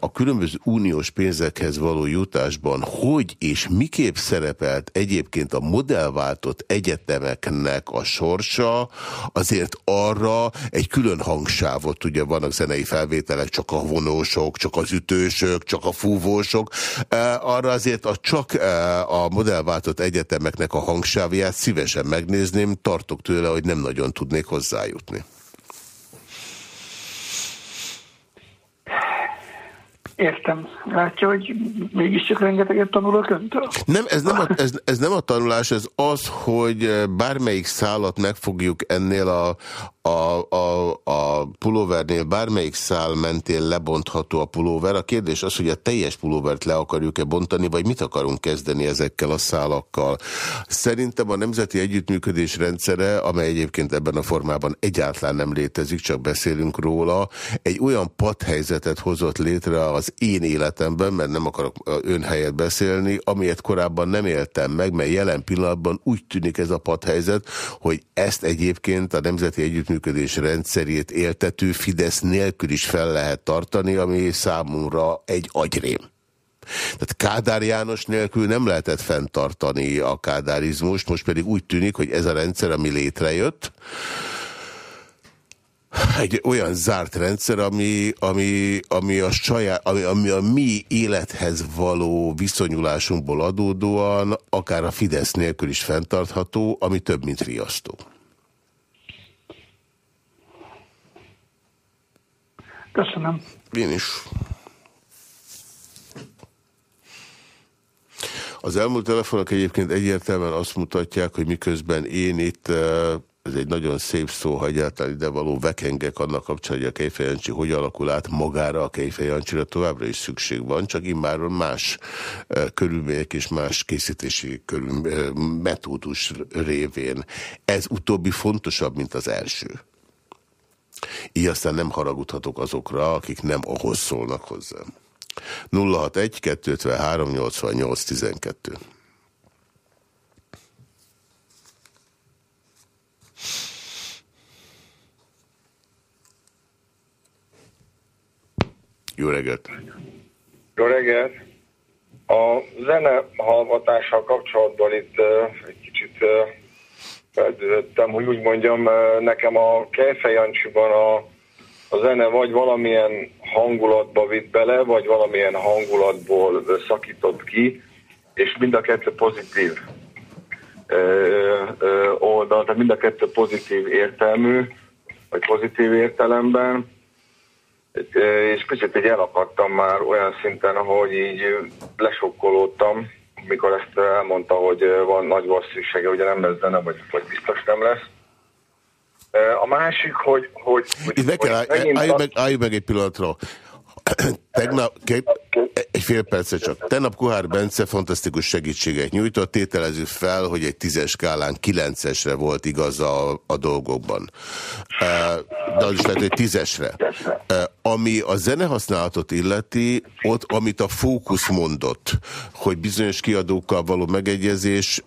a különböző uniós pénzekhez való jutásban hogy és miképp szerepelt egy egyébként a modellváltott egyetemeknek a sorsa azért arra egy külön hangsávot, ugye vannak zenei felvételek, csak a vonósok, csak az ütősök, csak a fúvósok, arra azért a csak a modellváltott egyetemeknek a hangsávját szívesen megnézném, tartok tőle, hogy nem nagyon tudnék hozzájutni. Értem. Látja, hogy mégiscsak rengeteget tanulok öntől? Nem, ez nem, a, ez, ez nem a tanulás, ez az, hogy bármelyik szállat megfogjuk ennél a, a, a, a pulóvernél bármelyik szál mentén lebontható a pulóver. A kérdés az, hogy a teljes pulóvert le akarjuk-e bontani, vagy mit akarunk kezdeni ezekkel a szálakkal. Szerintem a Nemzeti Együttműködés rendszere, amely egyébként ebben a formában egyáltalán nem létezik, csak beszélünk róla, egy olyan padhelyzetet hozott létre az én életemben, mert nem akarok ön helyet beszélni, amilyet korábban nem éltem meg, mert jelen pillanatban úgy tűnik ez a padhelyzet, hogy ezt egyébként a Nemzeti Együttműködés rendszerét éltető Fidesz nélkül is fel lehet tartani, ami számomra egy agyrém. Tehát Kádár János nélkül nem lehetett fenntartani a kádárizmust, most pedig úgy tűnik, hogy ez a rendszer, ami létrejött, egy olyan zárt rendszer, ami, ami, ami, a, saját, ami, ami a mi élethez való viszonyulásunkból adódóan akár a Fidesz nélkül is fenntartható, ami több, mint riasztó. Köszönöm. Én is. Az elmúlt telefonok egyébként egyértelműen azt mutatják, hogy miközben én itt, eh, ez egy nagyon szép szó, ha egyáltalán ide való vekengek annak kapcsán, hogy a Kejfejancsi hogy alakul át magára a Kejfejancsira továbbra is szükség van, csak immáron más eh, körülmények és más készítési körül, eh, metódus révén. Ez utóbbi fontosabb, mint az első. Így aztán nem haragudhatok azokra, akik nem ahhoz szólnak hozzá. 061 253 88 12 Jó reggelt! Jó reggelt! A zene hallgatással kapcsolatban itt uh, egy kicsit uh, feltűnöttem, hogy úgy mondjam, uh, nekem a Kejfejancsiban a, a zene vagy valamilyen hangulatba vitt bele, vagy valamilyen hangulatból szakított ki, és mind a kettő pozitív uh, uh, oldal, tehát mind a kettő pozitív értelmű, vagy pozitív értelemben. És picit így elakadtam már olyan szinten, hogy így lesokkolódtam, mikor ezt elmondta, hogy van nagy valószínűsége, ugye nem lesz zene, vagy, vagy biztos nem lesz. A másik, hogy... hogy, hogy Itt meg kell, állj, meg, állj meg egy pillanatra. Tegnap, egy fél percet csak. Tegnap Kuhár Bence fantasztikus segítséget nyújtott, tételezzük fel, hogy egy tízes skálán kilencesre volt igaz a, a dolgokban. De az is lehet, hogy tízesre. Ami a zenehasználatot illeti, ott, amit a fókusz mondott, hogy bizonyos kiadókkal való megegyezés,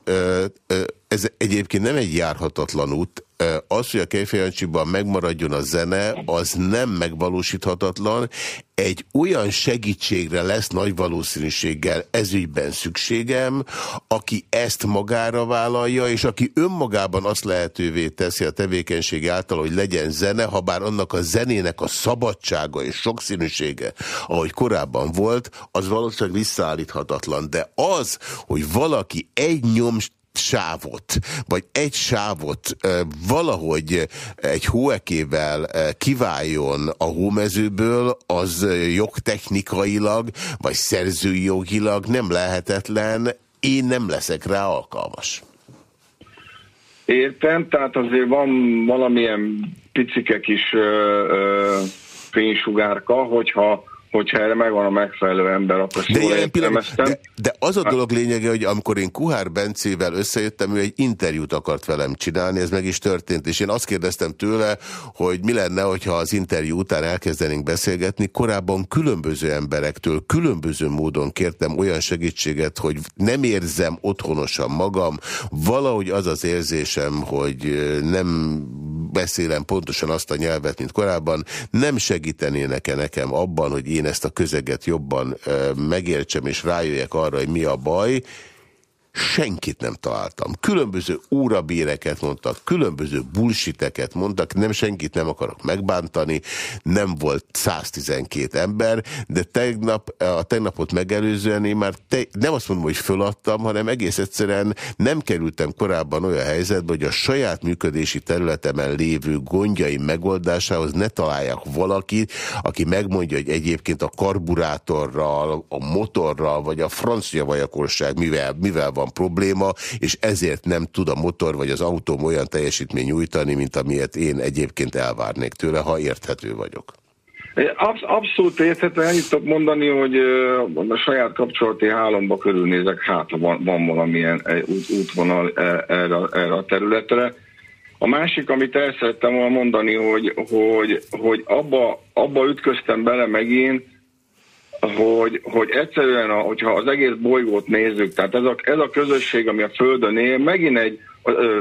ez egyébként nem egy járhatatlan út, az, hogy a Kejfejancsiban megmaradjon a zene, az nem megvalósíthatatlan. Egy olyan segítségre lesz nagy valószínűséggel ezügyben szükségem, aki ezt magára vállalja, és aki önmagában azt lehetővé teszi a tevékenység által, hogy legyen zene, ha bár annak a zenének a szabadsága és sokszínűsége, ahogy korábban volt, az valószínűleg visszaállíthatatlan. De az, hogy valaki egy nyom sávot, vagy egy sávot valahogy egy hóekével kiváljon a hómezőből, az jogtechnikailag, vagy szerzői jogilag nem lehetetlen, én nem leszek rá alkalmas. Értem, tehát azért van valamilyen picike kis ö, ö, fénysugárka, hogyha hogyha erre megvan a megfelelő ember, akkor de, ilyen pillanat, de, de az a dolog lényege, hogy amikor én Kuhár Bencével összejöttem, ő egy interjút akart velem csinálni, ez meg is történt, és én azt kérdeztem tőle, hogy mi lenne, hogyha az interjú után elkezdenénk beszélgetni. Korábban különböző emberektől, különböző módon kértem olyan segítséget, hogy nem érzem otthonosan magam, valahogy az az érzésem, hogy nem beszélem pontosan azt a nyelvet, mint korábban, nem segítenének-e nekem abban, hogy én ezt a közeget jobban megértsem, és rájöjjek arra, hogy mi a baj, senkit nem találtam. Különböző órabéreket mondtak, különböző bullshiteket mondtak, nem senkit nem akarok megbántani, nem volt 112 ember, de tegnap, a tegnapot megelőzően én már te, nem azt mondom, hogy föladtam, hanem egész egyszerűen nem kerültem korábban olyan helyzetbe, hogy a saját működési területemen lévő gondjai megoldásához ne találjak valakit, aki megmondja, hogy egyébként a karburátorral, a motorral, vagy a francia vajakorság mivel, mivel van probléma, és ezért nem tud a motor vagy az autóm olyan teljesítmény nyújtani, mint amilyet én egyébként elvárnék tőle, ha érthető vagyok. Absz- abszolút érthető, ennyit tudok mondani, hogy a saját kapcsolati hálomba körülnézek, hát van, van valamilyen út, útvonal erre, erre a területre. A másik, amit el szerettem volna mondani, hogy, hogy, hogy abba, abba ütköztem bele megint, hogy, hogy egyszerűen, hogyha az egész bolygót nézzük, tehát ez a, ez a közösség, ami a Földön él, megint egy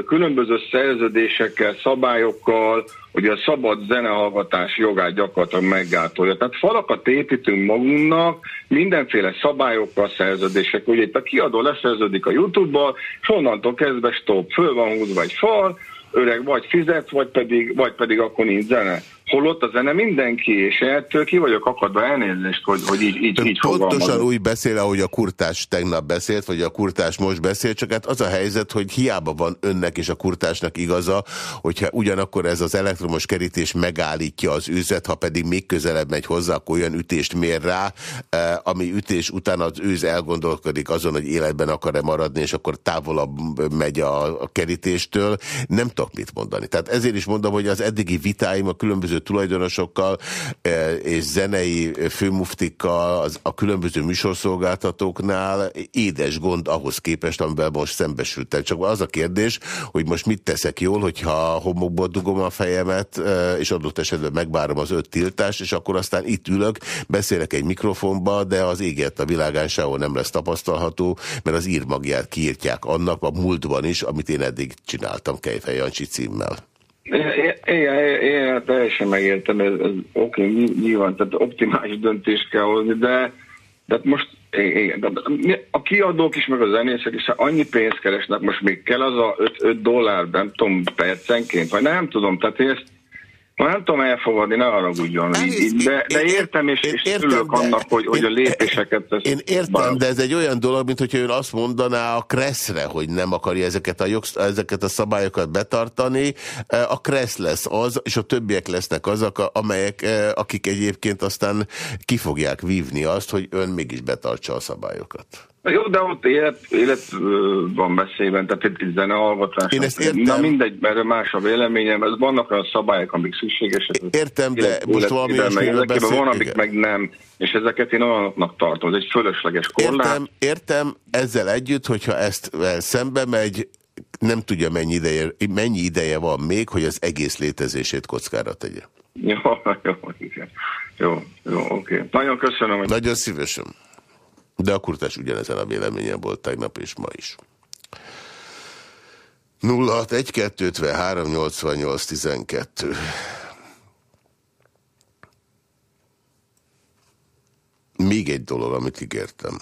különböző szerződésekkel, szabályokkal, hogy a szabad zenehallgatás jogát gyakorlatilag meggátolja. Tehát falakat építünk magunknak, mindenféle szabályokkal, szerződések. Ugye itt a kiadó leszerződik a YouTube-ba, és onnantól kezdve stop, föl van húzva egy fal, öreg vagy fizet, vagy pedig, vagy pedig akkor nincs zene. Holott a zene mindenki, és ettől ki vagyok akadva elnézést, hogy, hogy így, így, így Pontosan úgy beszél, ahogy a kurtás tegnap beszélt, vagy a kurtás most beszél, csak hát az a helyzet, hogy hiába van önnek és a kurtásnak igaza, hogyha ugyanakkor ez az elektromos kerítés megállítja az őzet, ha pedig még közelebb megy hozzá, akkor olyan ütést mér rá, eh, ami ütés után az őz elgondolkodik azon, hogy életben akar-e maradni, és akkor távolabb megy a, a kerítéstől. Nem tudok mit mondani. Tehát ezért is mondom, hogy az eddigi vitáim a különböző tulajdonosokkal e, és zenei főmuftikkal az, a különböző műsorszolgáltatóknál édes gond ahhoz képest, amivel most szembesültem. Csak az a kérdés, hogy most mit teszek jól, hogyha homokba dugom a fejemet, e, és adott esetben megvárom az öt tiltást, és akkor aztán itt ülök, beszélek egy mikrofonba, de az égett a világán sehol nem lesz tapasztalható, mert az írmagját kiírtják annak a múltban is, amit én eddig csináltam Kejfej Jancsi címmel. Igen, én teljesen megértem, ez, ez oké, nyilván, tehát optimális döntést kell hozni, de, de most igen, de a kiadók is, meg a zenészek is annyi pénzt keresnek, most még kell az a 5, 5 dollár, nem tudom, percenként, vagy nem tudom, tehát én ezt nem tudom elfogadni, ne haragudjon. De, de értem, és, és értem, örülök annak, hogy, hogy a lépéseket tesz. Én értem, de ez egy olyan dolog, mint hogyha ő azt mondaná a Kresszre, hogy nem akarja ezeket a, jogsz, ezeket a szabályokat betartani. A Kressz lesz az, és a többiek lesznek azok, amelyek, akik egyébként aztán ki fogják vívni azt, hogy ön mégis betartsa a szabályokat. Jó, de ott élet, élet van veszélyben, tehát itt hallgatás. Én ezt értem. Na mindegy, mert más a véleményem, ez vannak olyan szabályok, amik szükségesek. Értem, de élet, most valami olyasmiről beszél... Van, amik igen. meg nem, és ezeket én olyanoknak tartom, ez egy fölösleges korlát. Értem, értem, ezzel együtt, hogyha ezt szembe megy, nem tudja mennyi ideje, mennyi ideje van még, hogy az egész létezését kockára tegye. Jó, jó, igen. Jó, jó, oké. Nagyon köszönöm. Hogy... Nagyon szívesen. De a kurtás ugyanezen a véleményen volt tegnap és ma is. 061-253-88-12 Még egy dolog, amit ígértem.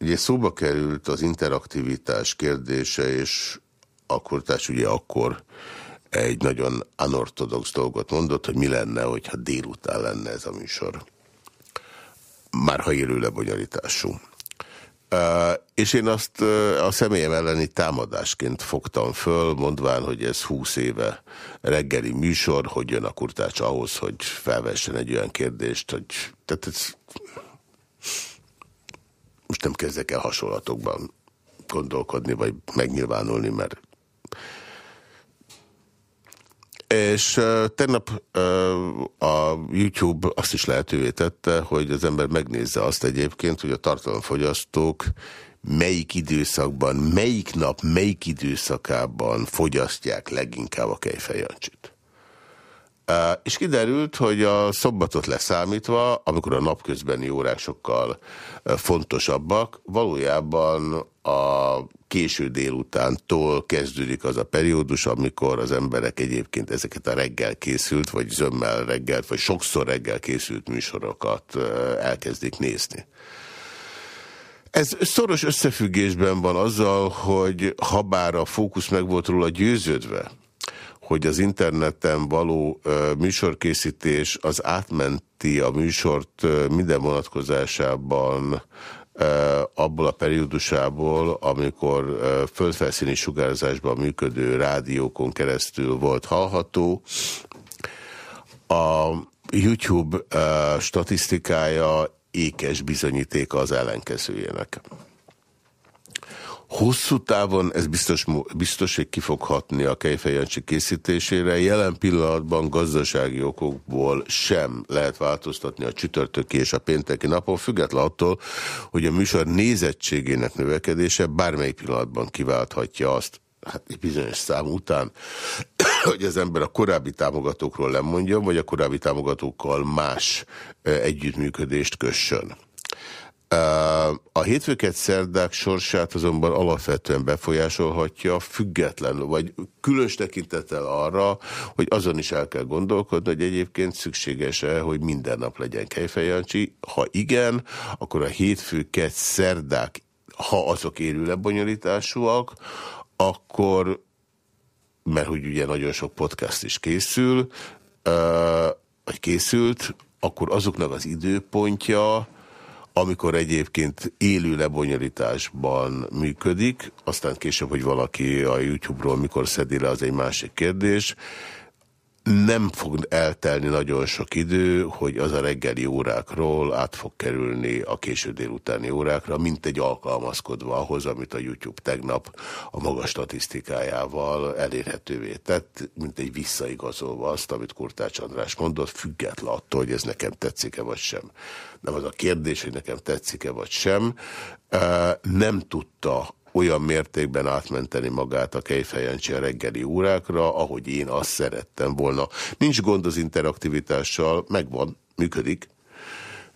Ugye szóba került az interaktivitás kérdése, és a kurtás ugye akkor egy nagyon anortodox dolgot mondott, hogy mi lenne, hogyha délután lenne ez a műsor már ha élő lebonyolítású. És én azt a személyem elleni támadásként fogtam föl, mondván, hogy ez húsz éve reggeli műsor, hogy jön a kurtács ahhoz, hogy felvessen egy olyan kérdést, hogy tehát ez, most nem kezdek el hasonlatokban gondolkodni, vagy megnyilvánulni, mert és tegnap a YouTube azt is lehetővé tette, hogy az ember megnézze azt egyébként, hogy a tartalomfogyasztók melyik időszakban, melyik nap, melyik időszakában fogyasztják leginkább a kejfejancsit. És kiderült, hogy a szombatot leszámítva, amikor a napközbeni órák sokkal fontosabbak, valójában a késő délutántól kezdődik az a periódus, amikor az emberek egyébként ezeket a reggel készült, vagy zömmel reggel, vagy sokszor reggel készült műsorokat elkezdik nézni. Ez szoros összefüggésben van azzal, hogy habár a fókusz meg volt róla győződve, hogy az interneten való műsorkészítés az átmenti a műsort minden vonatkozásában abból a periódusából, amikor földfelszíni sugárzásban működő rádiókon keresztül volt hallható. A YouTube statisztikája ékes bizonyítéka az ellenkezőjének. Hosszú távon ez biztos, biztos hogy ki fog hatni a Kejfejancsi készítésére. Jelen pillanatban gazdasági okokból sem lehet változtatni a csütörtöki és a pénteki napon, független attól, hogy a műsor nézettségének növekedése bármely pillanatban kiválthatja azt, hát egy bizonyos szám után, hogy az ember a korábbi támogatókról lemondjon, vagy a korábbi támogatókkal más együttműködést kössön. A hétfőket szerdák sorsát azonban alapvetően befolyásolhatja, függetlenül, vagy különös tekintettel arra, hogy azon is el kell gondolkodni, hogy egyébként szükséges-e, hogy minden nap legyen Kejfejancsi. Ha igen, akkor a hétfőket szerdák, ha azok érő lebonyolításúak, akkor, mert hogy ugye nagyon sok podcast is készül, vagy készült, akkor azoknak az időpontja, amikor egyébként élő lebonyolításban működik, aztán később, hogy valaki a YouTube-ról mikor szedi le, az egy másik kérdés, nem fog eltelni nagyon sok idő, hogy az a reggeli órákról át fog kerülni a késő délutáni órákra, mint egy alkalmazkodva ahhoz, amit a YouTube tegnap a maga statisztikájával elérhetővé tett, mint egy visszaigazolva azt, amit Kurtács András mondott, független attól, hogy ez nekem tetszik-e vagy sem. Nem az a kérdés, hogy nekem tetszik-e vagy sem. Nem tudta olyan mértékben átmenteni magát a Kejfejancsi a reggeli órákra, ahogy én azt szerettem volna. Nincs gond az interaktivitással, megvan, működik,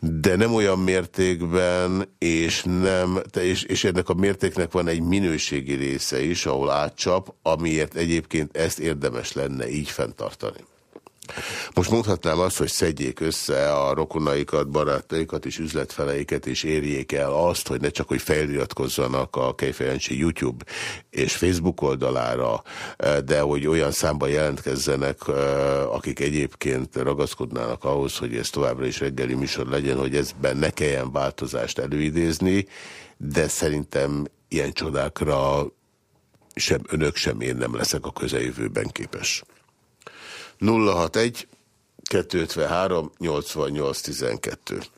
de nem olyan mértékben, és, nem, és, és ennek a mértéknek van egy minőségi része is, ahol átcsap, amiért egyébként ezt érdemes lenne így fenntartani. Most mondhatnám azt, hogy szedjék össze a rokonaikat, barátaikat és üzletfeleiket, és érjék el azt, hogy ne csak, hogy feliratkozzanak a Kejfejancsi YouTube és Facebook oldalára, de hogy olyan számban jelentkezzenek, akik egyébként ragaszkodnának ahhoz, hogy ez továbbra is reggeli műsor legyen, hogy ezben ne kelljen változást előidézni, de szerintem ilyen csodákra sem önök, sem én nem leszek a közeljövőben képes. 061 253 88 12.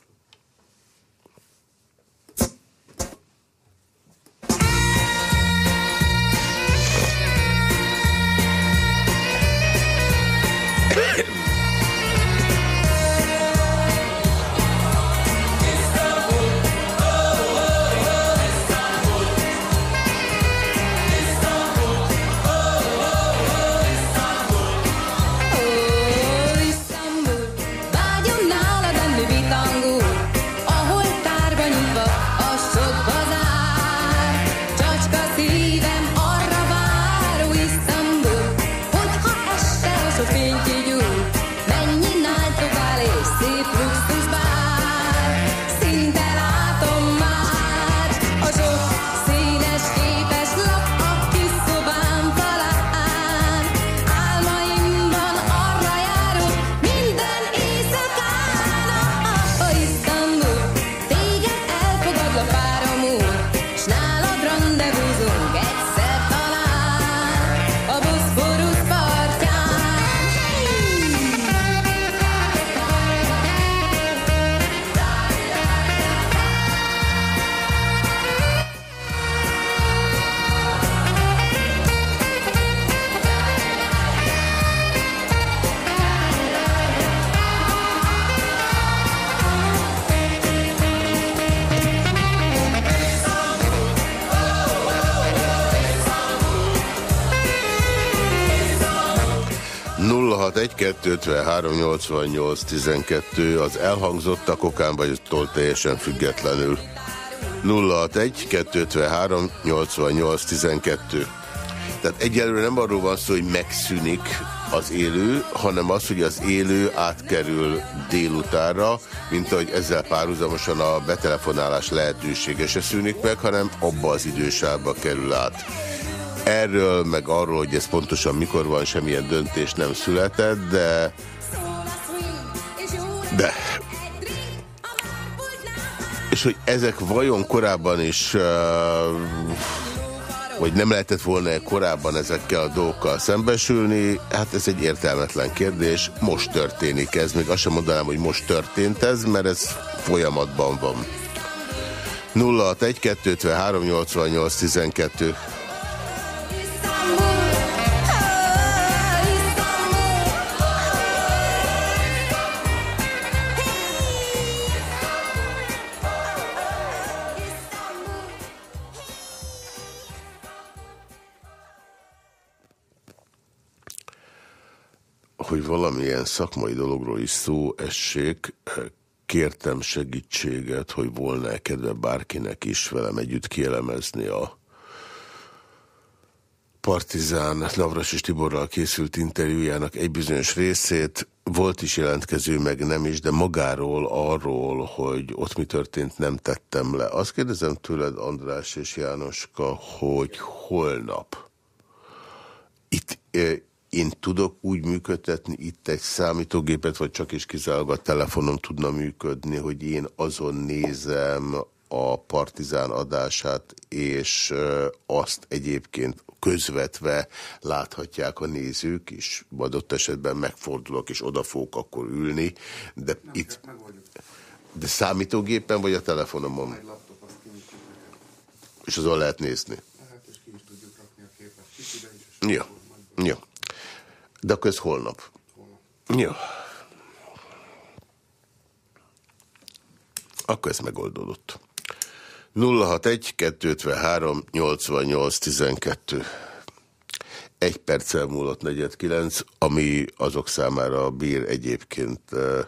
061-253-88-12 az elhangzottak okán vagytól teljesen függetlenül. 061-253-88-12 Tehát egyelőre nem arról van szó, hogy megszűnik az élő, hanem az, hogy az élő átkerül délutára, mint ahogy ezzel párhuzamosan a betelefonálás lehetősége se szűnik meg, hanem abba az idősába kerül át. Erről, meg arról, hogy ez pontosan mikor van, semmilyen döntés nem született, de... De... És hogy ezek vajon korábban is uh, vagy nem lehetett volna -e korábban ezekkel a dolgokkal szembesülni, hát ez egy értelmetlen kérdés. Most történik ez, még azt sem mondanám, hogy most történt ez, mert ez folyamatban van. 061 253 88 12 hogy valamilyen szakmai dologról is szó essék, kértem segítséget, hogy volna -e kedve bárkinek is velem együtt kielemezni a Partizán Navras és Tiborral készült interjújának egy bizonyos részét. Volt is jelentkező, meg nem is, de magáról, arról, hogy ott mi történt, nem tettem le. Azt kérdezem tőled, András és Jánoska, hogy holnap itt én tudok úgy működtetni itt egy számítógépet, vagy csak is kizárólag a telefonom tudna működni, hogy én azon nézem a partizán adását, és azt egyébként közvetve láthatják a nézők is. Adott esetben megfordulok, és oda fogok akkor ülni, de Nem, itt... De számítógépen, vagy a telefonomon? És azon lehet nézni. Hát, és ki is tudjuk rakni a képet. Ja. Ja. De akkor ez holnap. Jó. Akkor ez megoldódott. 061 253 88 12 egy perccel múlott 49, ami azok számára bír egyébként uh,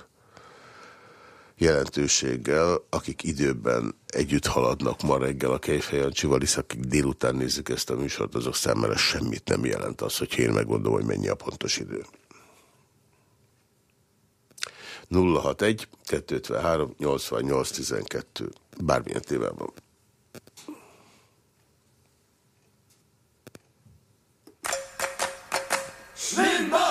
jelentőséggel, akik időben együtt haladnak ma reggel a Kejfejancsival, hisz akik délután nézik ezt a műsort, azok számára semmit nem jelent az, hogy én megmondom, hogy mennyi a pontos idő. 061 253 88 12 bármilyen témában. Limbo!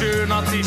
alternativ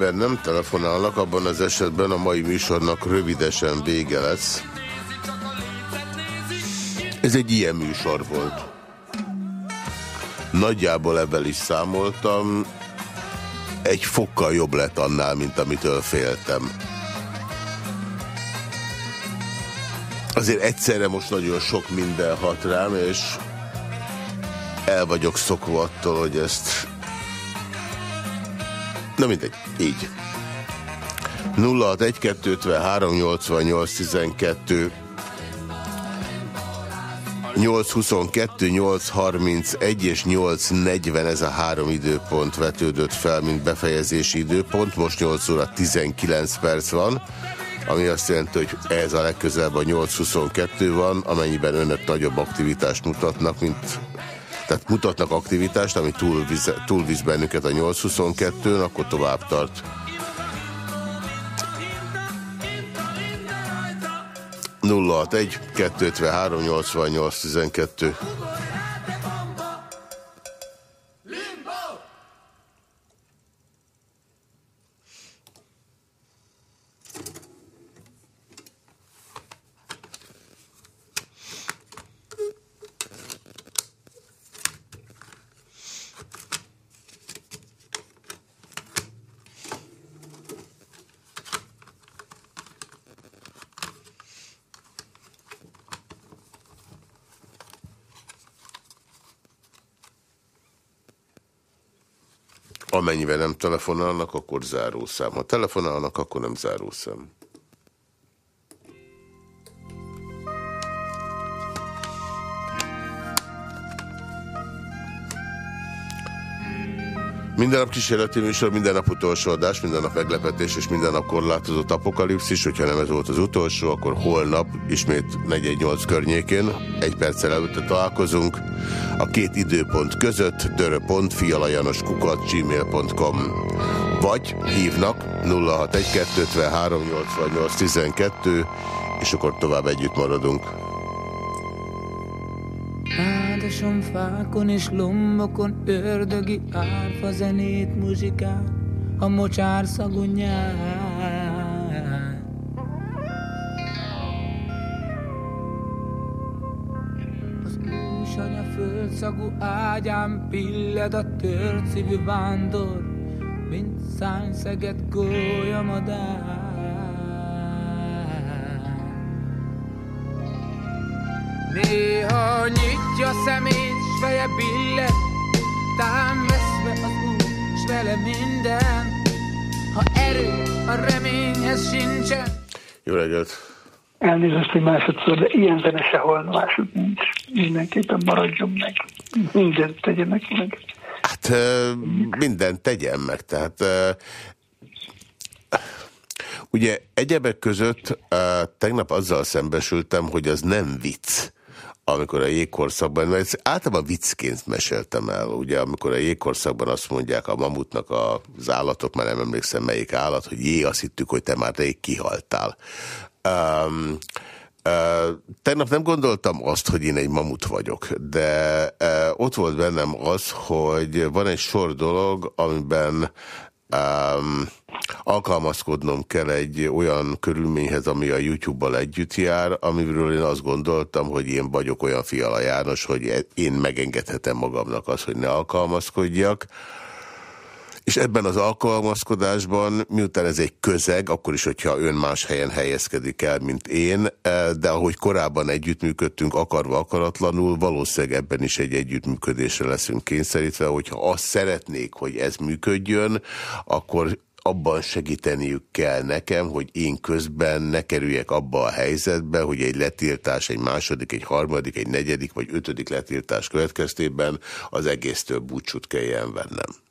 Amennyiben nem telefonálnak, abban az esetben a mai műsornak rövidesen vége lesz. Ez egy ilyen műsor volt. Nagyjából ebben is számoltam. Egy fokkal jobb lett annál, mint amitől féltem. Azért egyszerre most nagyon sok minden hat rám, és el vagyok szokva attól, hogy ezt Na mindegy, így. 061 253 88 12 822, 831 és 840 ez a három időpont vetődött fel, mint befejezési időpont. Most 8 óra 19 perc van, ami azt jelenti, hogy ez a legközelebb a 822 van, amennyiben önök nagyobb aktivitást mutatnak, mint tehát mutatnak aktivitást, ami túlvisz, túlvisz bennünket a 822-n, akkor tovább tart. 061 253 88 12 Amennyiben nem telefonálnak, akkor zárószám. Ha telefonálnak, akkor nem zárószám. Minden nap kísérleti műsor, minden nap utolsó adás, minden nap meglepetés és minden nap korlátozott apokalipszis. Hogyha nem ez volt az utolsó, akkor holnap ismét 418 környékén, egy perccel előtte találkozunk. A két időpont között dörö.fialajanoskukat gmail.com vagy hívnak 061 és akkor tovább együtt maradunk. Ádasom fákon és lombokon ördögi árfa zenét muzsikál, a mocsár szagú nyár. Az ősanya földszagú ágyán pilled a tört szívű vándor, mint szányszeget gólya Néha nyitja szemét, s feje billet, tám veszve az út, s vele minden. Ha erő a reményhez sincsen, Jó reggelt! Elnézést, hogy másodszor, de ilyen zene sehol másod nincs. Mindenképpen maradjon meg. Mindent tegyenek meg. Hát mindent tegyen meg, tehát ugye egyebek között tegnap azzal szembesültem, hogy az nem vicc, amikor a jégkorszakban, mert általában viccként meséltem el, ugye, amikor a jégkorszakban azt mondják a mamutnak az állatok, már nem emlékszem melyik állat, hogy jé, azt hittük, hogy te már rég kihaltál. Um, Uh, tegnap nem gondoltam azt, hogy én egy mamut vagyok, de uh, ott volt bennem az, hogy van egy sor dolog, amiben um, alkalmazkodnom kell egy olyan körülményhez, ami a YouTube-bal együtt jár, amiről én azt gondoltam, hogy én vagyok olyan Fiala János, hogy e- én megengedhetem magamnak azt, hogy ne alkalmazkodjak. És ebben az alkalmazkodásban, miután ez egy közeg, akkor is, hogyha ön más helyen helyezkedik el, mint én, eh, de ahogy korábban együttműködtünk akarva akaratlanul, valószínűleg ebben is egy együttműködésre leszünk kényszerítve, hogyha azt szeretnék, hogy ez működjön, akkor abban segíteniük kell nekem, hogy én közben ne kerüljek abba a helyzetbe, hogy egy letiltás, egy második, egy harmadik, egy negyedik vagy ötödik letiltás következtében az egésztől búcsút kelljen vennem.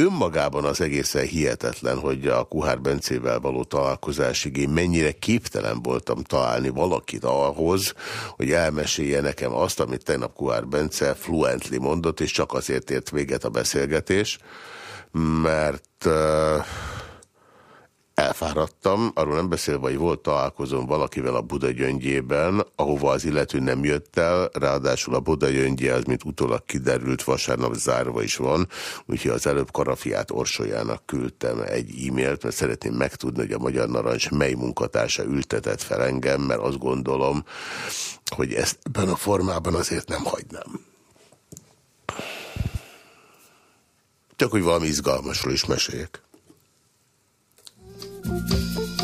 Önmagában az egészen hihetetlen, hogy a Kuhár Bencével való találkozásig én mennyire képtelen voltam találni valakit ahhoz, hogy elmesélje nekem azt, amit tegnap Kuhár Bence fluently mondott, és csak azért ért véget a beszélgetés, mert uh, elfáradtam, arról nem beszélve, hogy volt találkozom valakivel a Buda gyöngyében, ahova az illető nem jött el, ráadásul a Buda gyöngye az, mint utólag kiderült, vasárnap zárva is van, úgyhogy az előbb Karafiát Orsolyának küldtem egy e-mailt, mert szeretném megtudni, hogy a Magyar Narancs mely munkatársa ültetett fel engem, mert azt gondolom, hogy ezt ebben a formában azért nem hagynám. Csak hogy valami izgalmasról is meséljek. Thank you.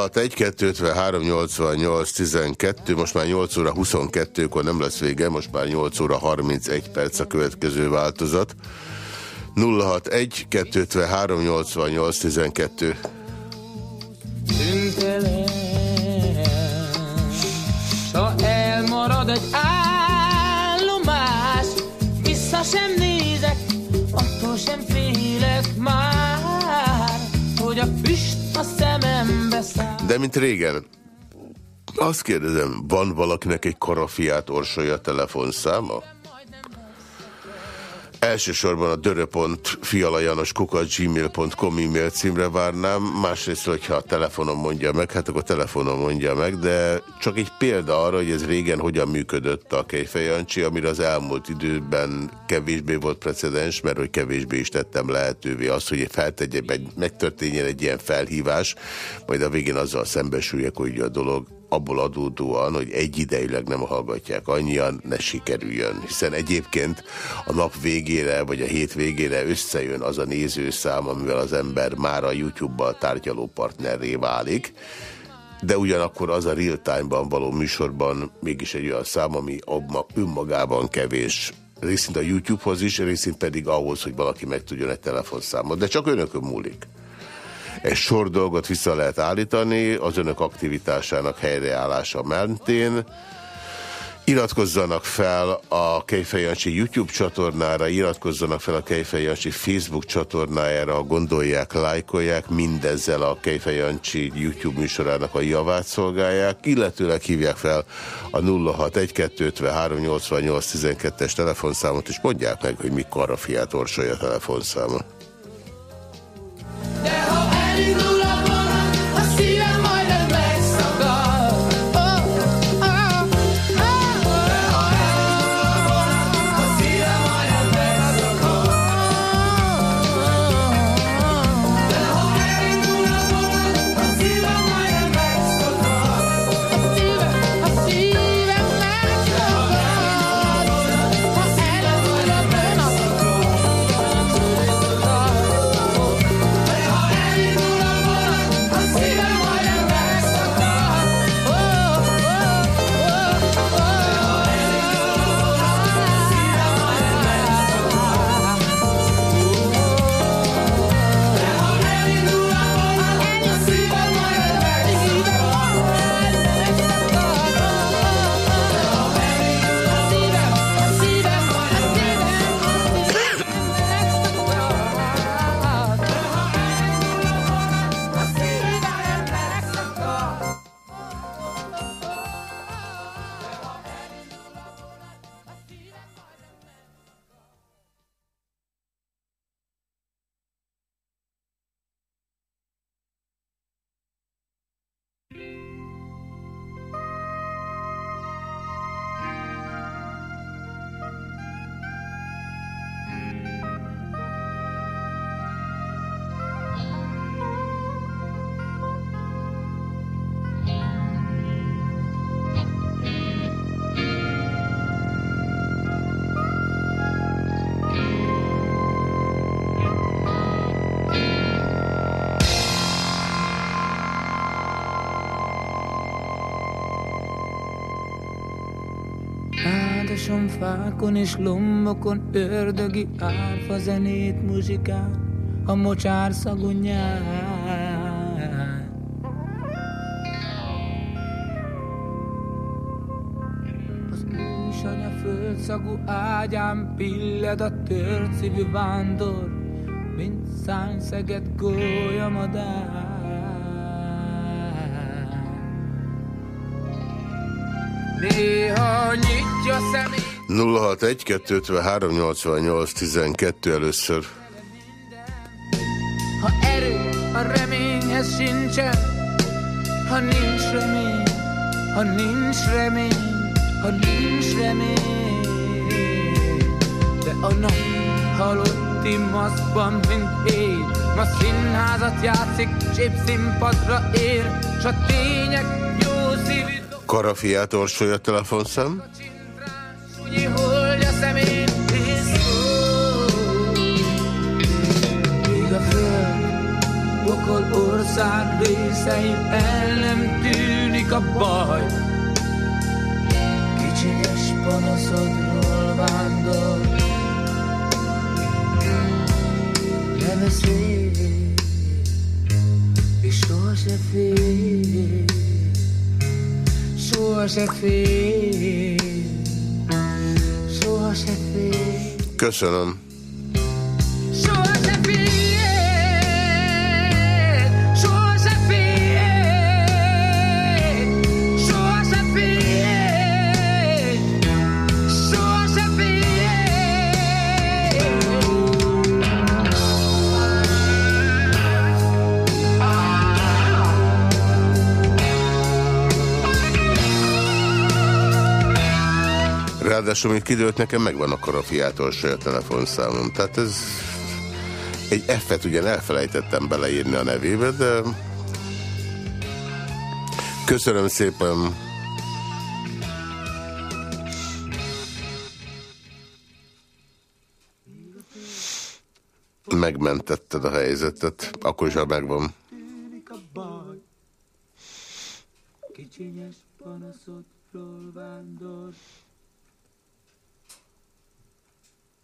061 253 88 12, most már 8 óra 22-kor nem lesz vége, most már 8 óra 31 perc a következő változat. 061 253 88 12. Szüntelen, ha elmarad egy állomás, vissza sem nézek, attól sem félek már, hogy a füst a szemembe száll. De mint régen, azt kérdezem, van valakinek egy karafiát orsolja telefonszáma? Elsősorban a dörö.fialajanoskukat.gmail.com e-mail címre várnám, másrészt, hogyha a telefonon mondja meg, hát akkor telefonon mondja meg, de csak egy példa arra, hogy ez régen hogyan működött a Kejfej Jancsi, amire az elmúlt időben kevésbé volt precedens, mert hogy kevésbé is tettem lehetővé azt, hogy feltegye, egy, megtörténjen egy ilyen felhívás, majd a végén azzal szembesüljek, hogy a dolog abból adódóan, hogy egyidejűleg nem hallgatják annyian, ne sikerüljön. Hiszen egyébként a nap végére, vagy a hét végére összejön az a nézőszám, amivel az ember már a YouTube-bal tárgyaló partnerré válik, de ugyanakkor az a real-time-ban való műsorban mégis egy olyan szám, ami önmagában kevés. Részint a YouTube-hoz is, részint pedig ahhoz, hogy valaki meg tudjon egy telefonszámot. De csak önökön múlik. Egy sor dolgot vissza lehet állítani az önök aktivitásának helyreállása mentén. Iratkozzanak fel a Kejfej YouTube csatornára, iratkozzanak fel a Kejfej Facebook csatornájára, gondolják, lájkolják, mindezzel a Kejfej YouTube műsorának a javát szolgálják, illetőleg hívják fel a 061-253-88-12-es telefonszámot, és mondják meg, hogy mikor a fiát orsolja a telefonszáma. Ördögi árfa zenét muzsikál a mocsár szagú nyár. Az ősanya földszagú ágyán pilled a tört szívű vándor, mint szányszeget golyamadár. Néha nyitja szemét, 061 253 88 12 először. ha erő a reményhez sincsen, ha nincs remény, ha nincs remény, ha nincs remény. A nap halotti maszkban, mint éj Ma színházat játszik, csép színpadra ér S a tények jó szívű Karafiát orsolja telefonszám. Ország részein el nem tűnik a baj. Kicsinyes panaszodról vándor. Ne beszélj, és sohasem félj Soha se fél, soha se fél, Köszönöm. Ráadásul, mint kiderült, nekem megvan a karafiától saját telefonszámom. Tehát ez egy F-et ugyan elfelejtettem beleírni a nevébe, de köszönöm szépen. Megmentetted a helyzetet, akkor is, ha megvan. Kicsinyes panaszodról vándor.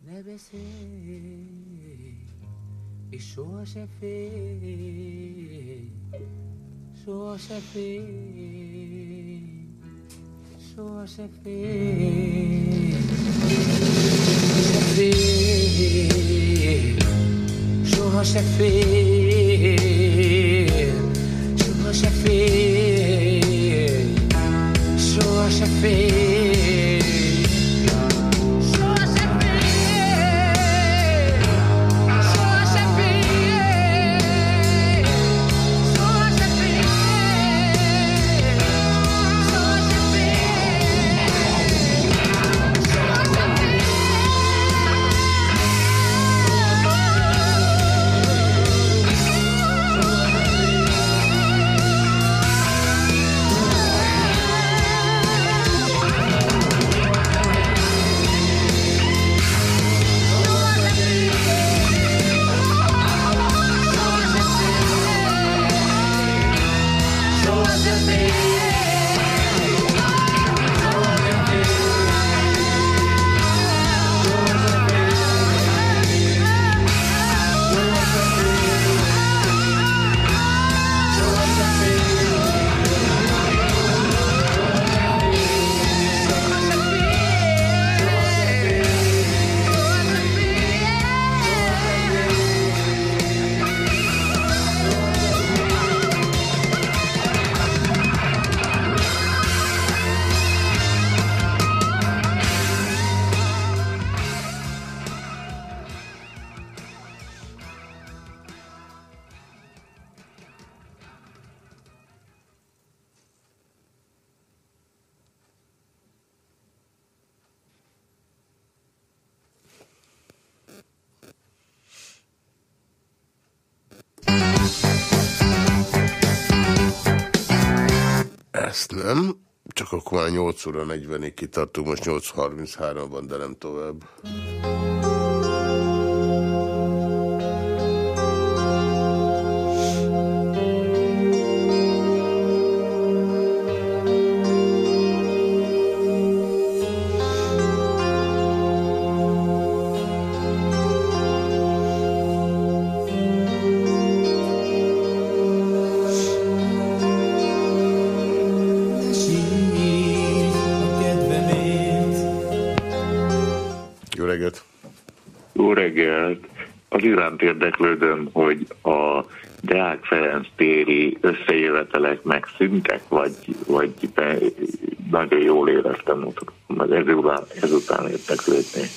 Ne beszélj, és soha se félj, soha se félj, soha se félj, se félj. Soha se fél, soha se fél, 8 óra 40-ig kitartunk, most 8.33 van, de nem tovább. Érdeklődöm, hogy a Deák Ferenc téri összejövetelek megszűntek, vagy, vagy be, nagyon jól éreztem, meg ezután, ezután érdeklődnék.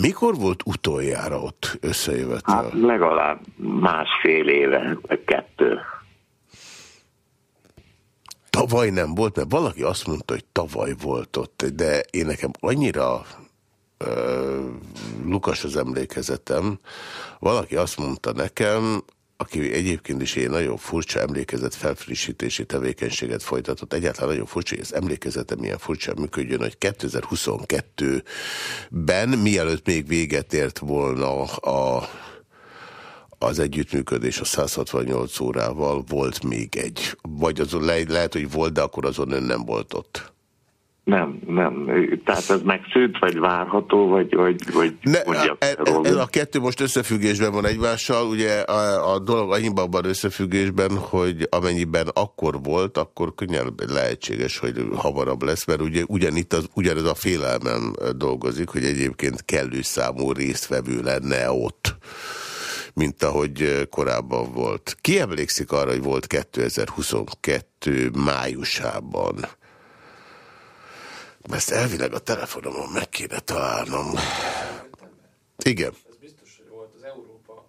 Mikor volt utoljára ott összejövetel? Hát legalább másfél éve, vagy kettő. tavaly nem volt, mert valaki azt mondta, hogy tavaly volt ott, de én nekem annyira lukas az emlékezetem, valaki azt mondta nekem, aki egyébként is egy nagyon furcsa emlékezet felfrissítési tevékenységet folytatott. Egyáltalán nagyon furcsa, hogy az emlékezetem milyen furcsa működjön, hogy 2022-ben, mielőtt még véget ért volna a, az együttműködés a 168 órával, volt még egy. Vagy azon le, lehet, hogy volt, de akkor azon ön nem volt ott. Nem, nem. Tehát ez megszűnt, vagy várható, vagy, vagy, vagy Ne, mondjak e- róla? ez a kettő most összefüggésben van egymással, ugye a, a dolog annyiban van összefüggésben, hogy amennyiben akkor volt, akkor könnyen lehetséges, hogy hamarabb lesz, mert ugye ugyanitt az, ugyanez a félelmem dolgozik, hogy egyébként kellő számú résztvevő lenne ott mint ahogy korábban volt. Ki emlékszik arra, hogy volt 2022 májusában? Ezt elvileg a telefonomon meg kéne találnom. Igen. Ez biztos, hogy volt az Európa,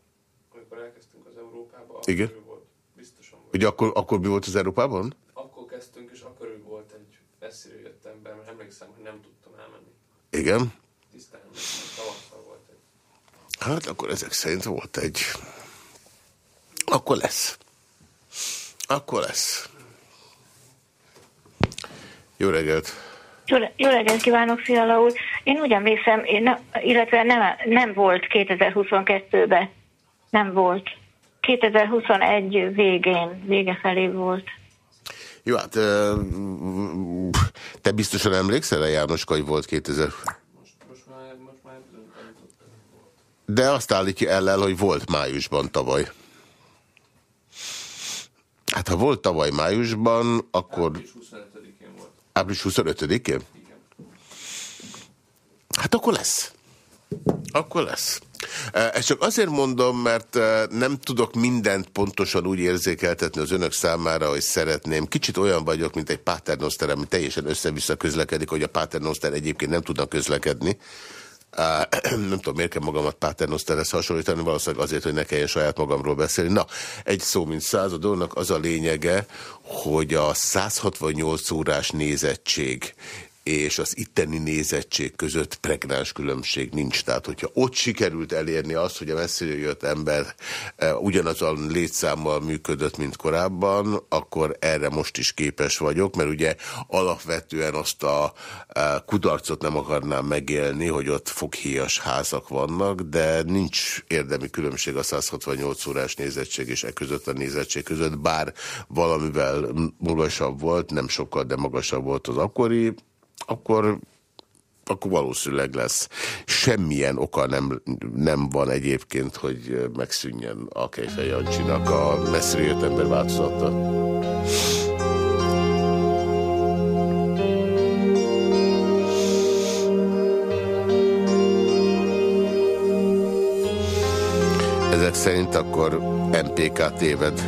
amikor elkezdtünk az Európába, Igen. volt. Biztosan volt. Ugye akkor, akkor mi volt az Európában? Akkor kezdtünk, és akkor ő volt egy messziről jött ember, mert emlékszem, hogy nem tudtam elmenni. Igen. Tisztán, tavasszal volt egy. Hát akkor ezek szerint volt egy... Akkor lesz. Akkor lesz. Jó reggelt! Jó, reggelt kívánok, Fiala úr. Én úgy emlékszem, én ne, illetve nem, nem volt 2022-ben. Nem volt. 2021 végén, vége felé volt. Jó, hát te biztosan emlékszel, János, hogy volt 2000... Most már, most már bizony nem tudtam. De azt állítja ellel, hogy volt májusban tavaly. Hát ha volt tavaly májusban, akkor És 25-én volt. Április 25-én? Hát akkor lesz. Akkor lesz. Eh, Ezt csak azért mondom, mert eh, nem tudok mindent pontosan úgy érzékeltetni az önök számára, hogy szeretném. Kicsit olyan vagyok, mint egy paternoster, ami teljesen össze-vissza közlekedik, hogy a paternoster egyébként nem tudnak közlekedni. Nem tudom, miért kell magamat Paternosterhez hasonlítani, valószínűleg azért, hogy ne kelljen saját magamról beszélni. Na, egy szó, mint száz, a dolognak az a lényege, hogy a 168 órás nézettség és az itteni nézettség között pregnáns különbség nincs. Tehát, hogyha ott sikerült elérni azt, hogy a messziről jött ember e, ugyanazon létszámmal működött, mint korábban, akkor erre most is képes vagyok, mert ugye alapvetően azt a e, kudarcot nem akarnám megélni, hogy ott foghíjas házak vannak, de nincs érdemi különbség a 168 órás nézettség és e között a nézettség között, bár valamivel magasabb volt, nem sokkal, de magasabb volt az akkori, akkor, akkor valószínűleg lesz. Semmilyen oka nem, nem van egyébként, hogy megszűnjen a Kejfej Jancsinak a messzire jött ember változata. Ezek szerint akkor MPK téved.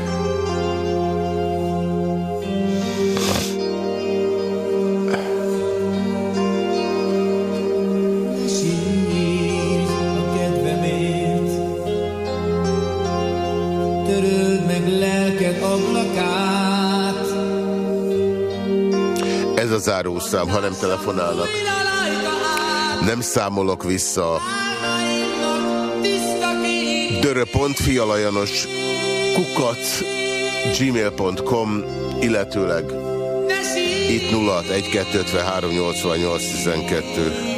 Zárószám, ha nem telefonálnak. Nem számolok vissza. Dörö.fi alajanos kukat gmail.com illetőleg itt 061253 88 12.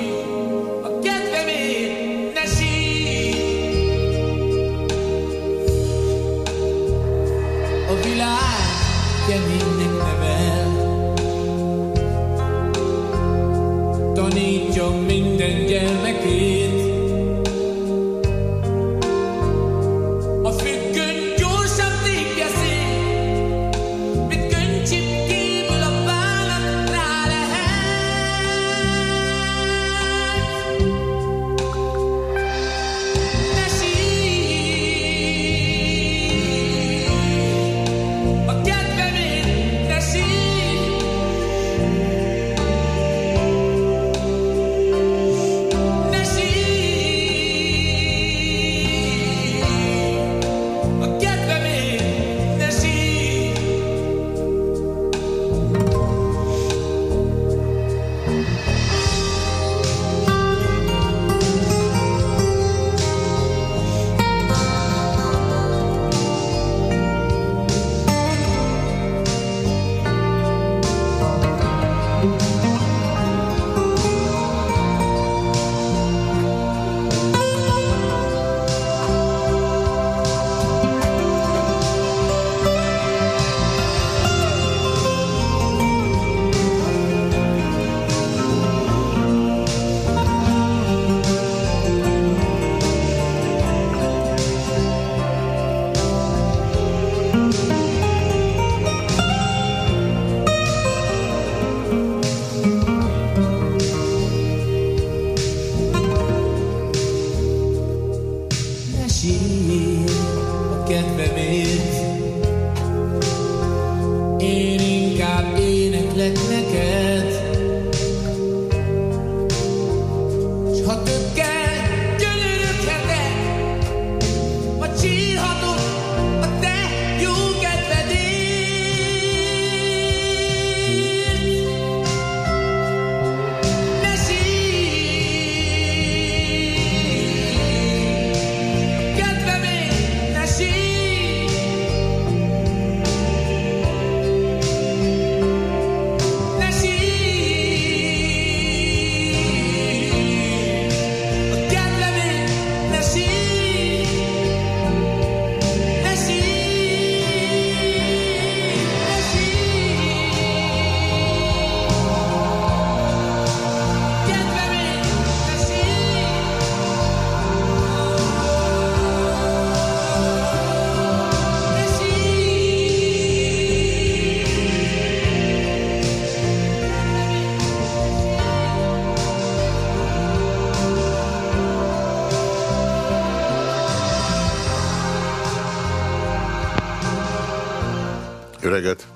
reggelt!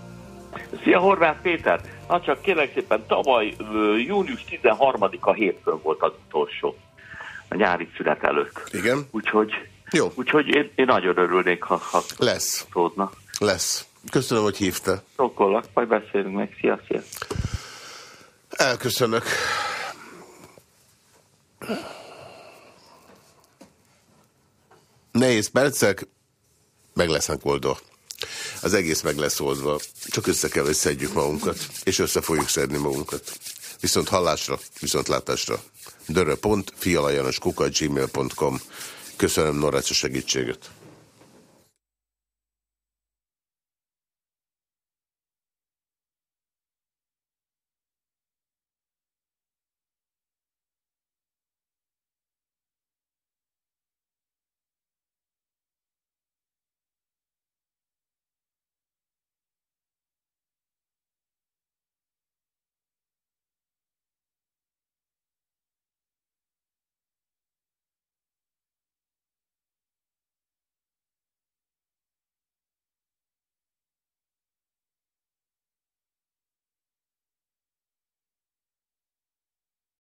Szia Horváth Péter! Na csak kérlek szépen, tavaly június 13-a hétfőn volt az utolsó a nyári szünet előtt. Igen? Úgyhogy, Jó. úgyhogy én, én nagyon örülnék, ha, ha Lesz. szódna. Lesz. Köszönöm, hogy hívta. Sokkollak, majd beszélünk meg. Szia, szia. Elköszönök. Nehéz percek, meg lesznek oldva. Az egész meg lesz oldva. Csak össze kell, hogy szedjük magunkat, és össze fogjuk szedni magunkat. Viszont hallásra, viszont látásra. dörö.fialajanoskuka.gmail.com Köszönöm Norrács a segítséget.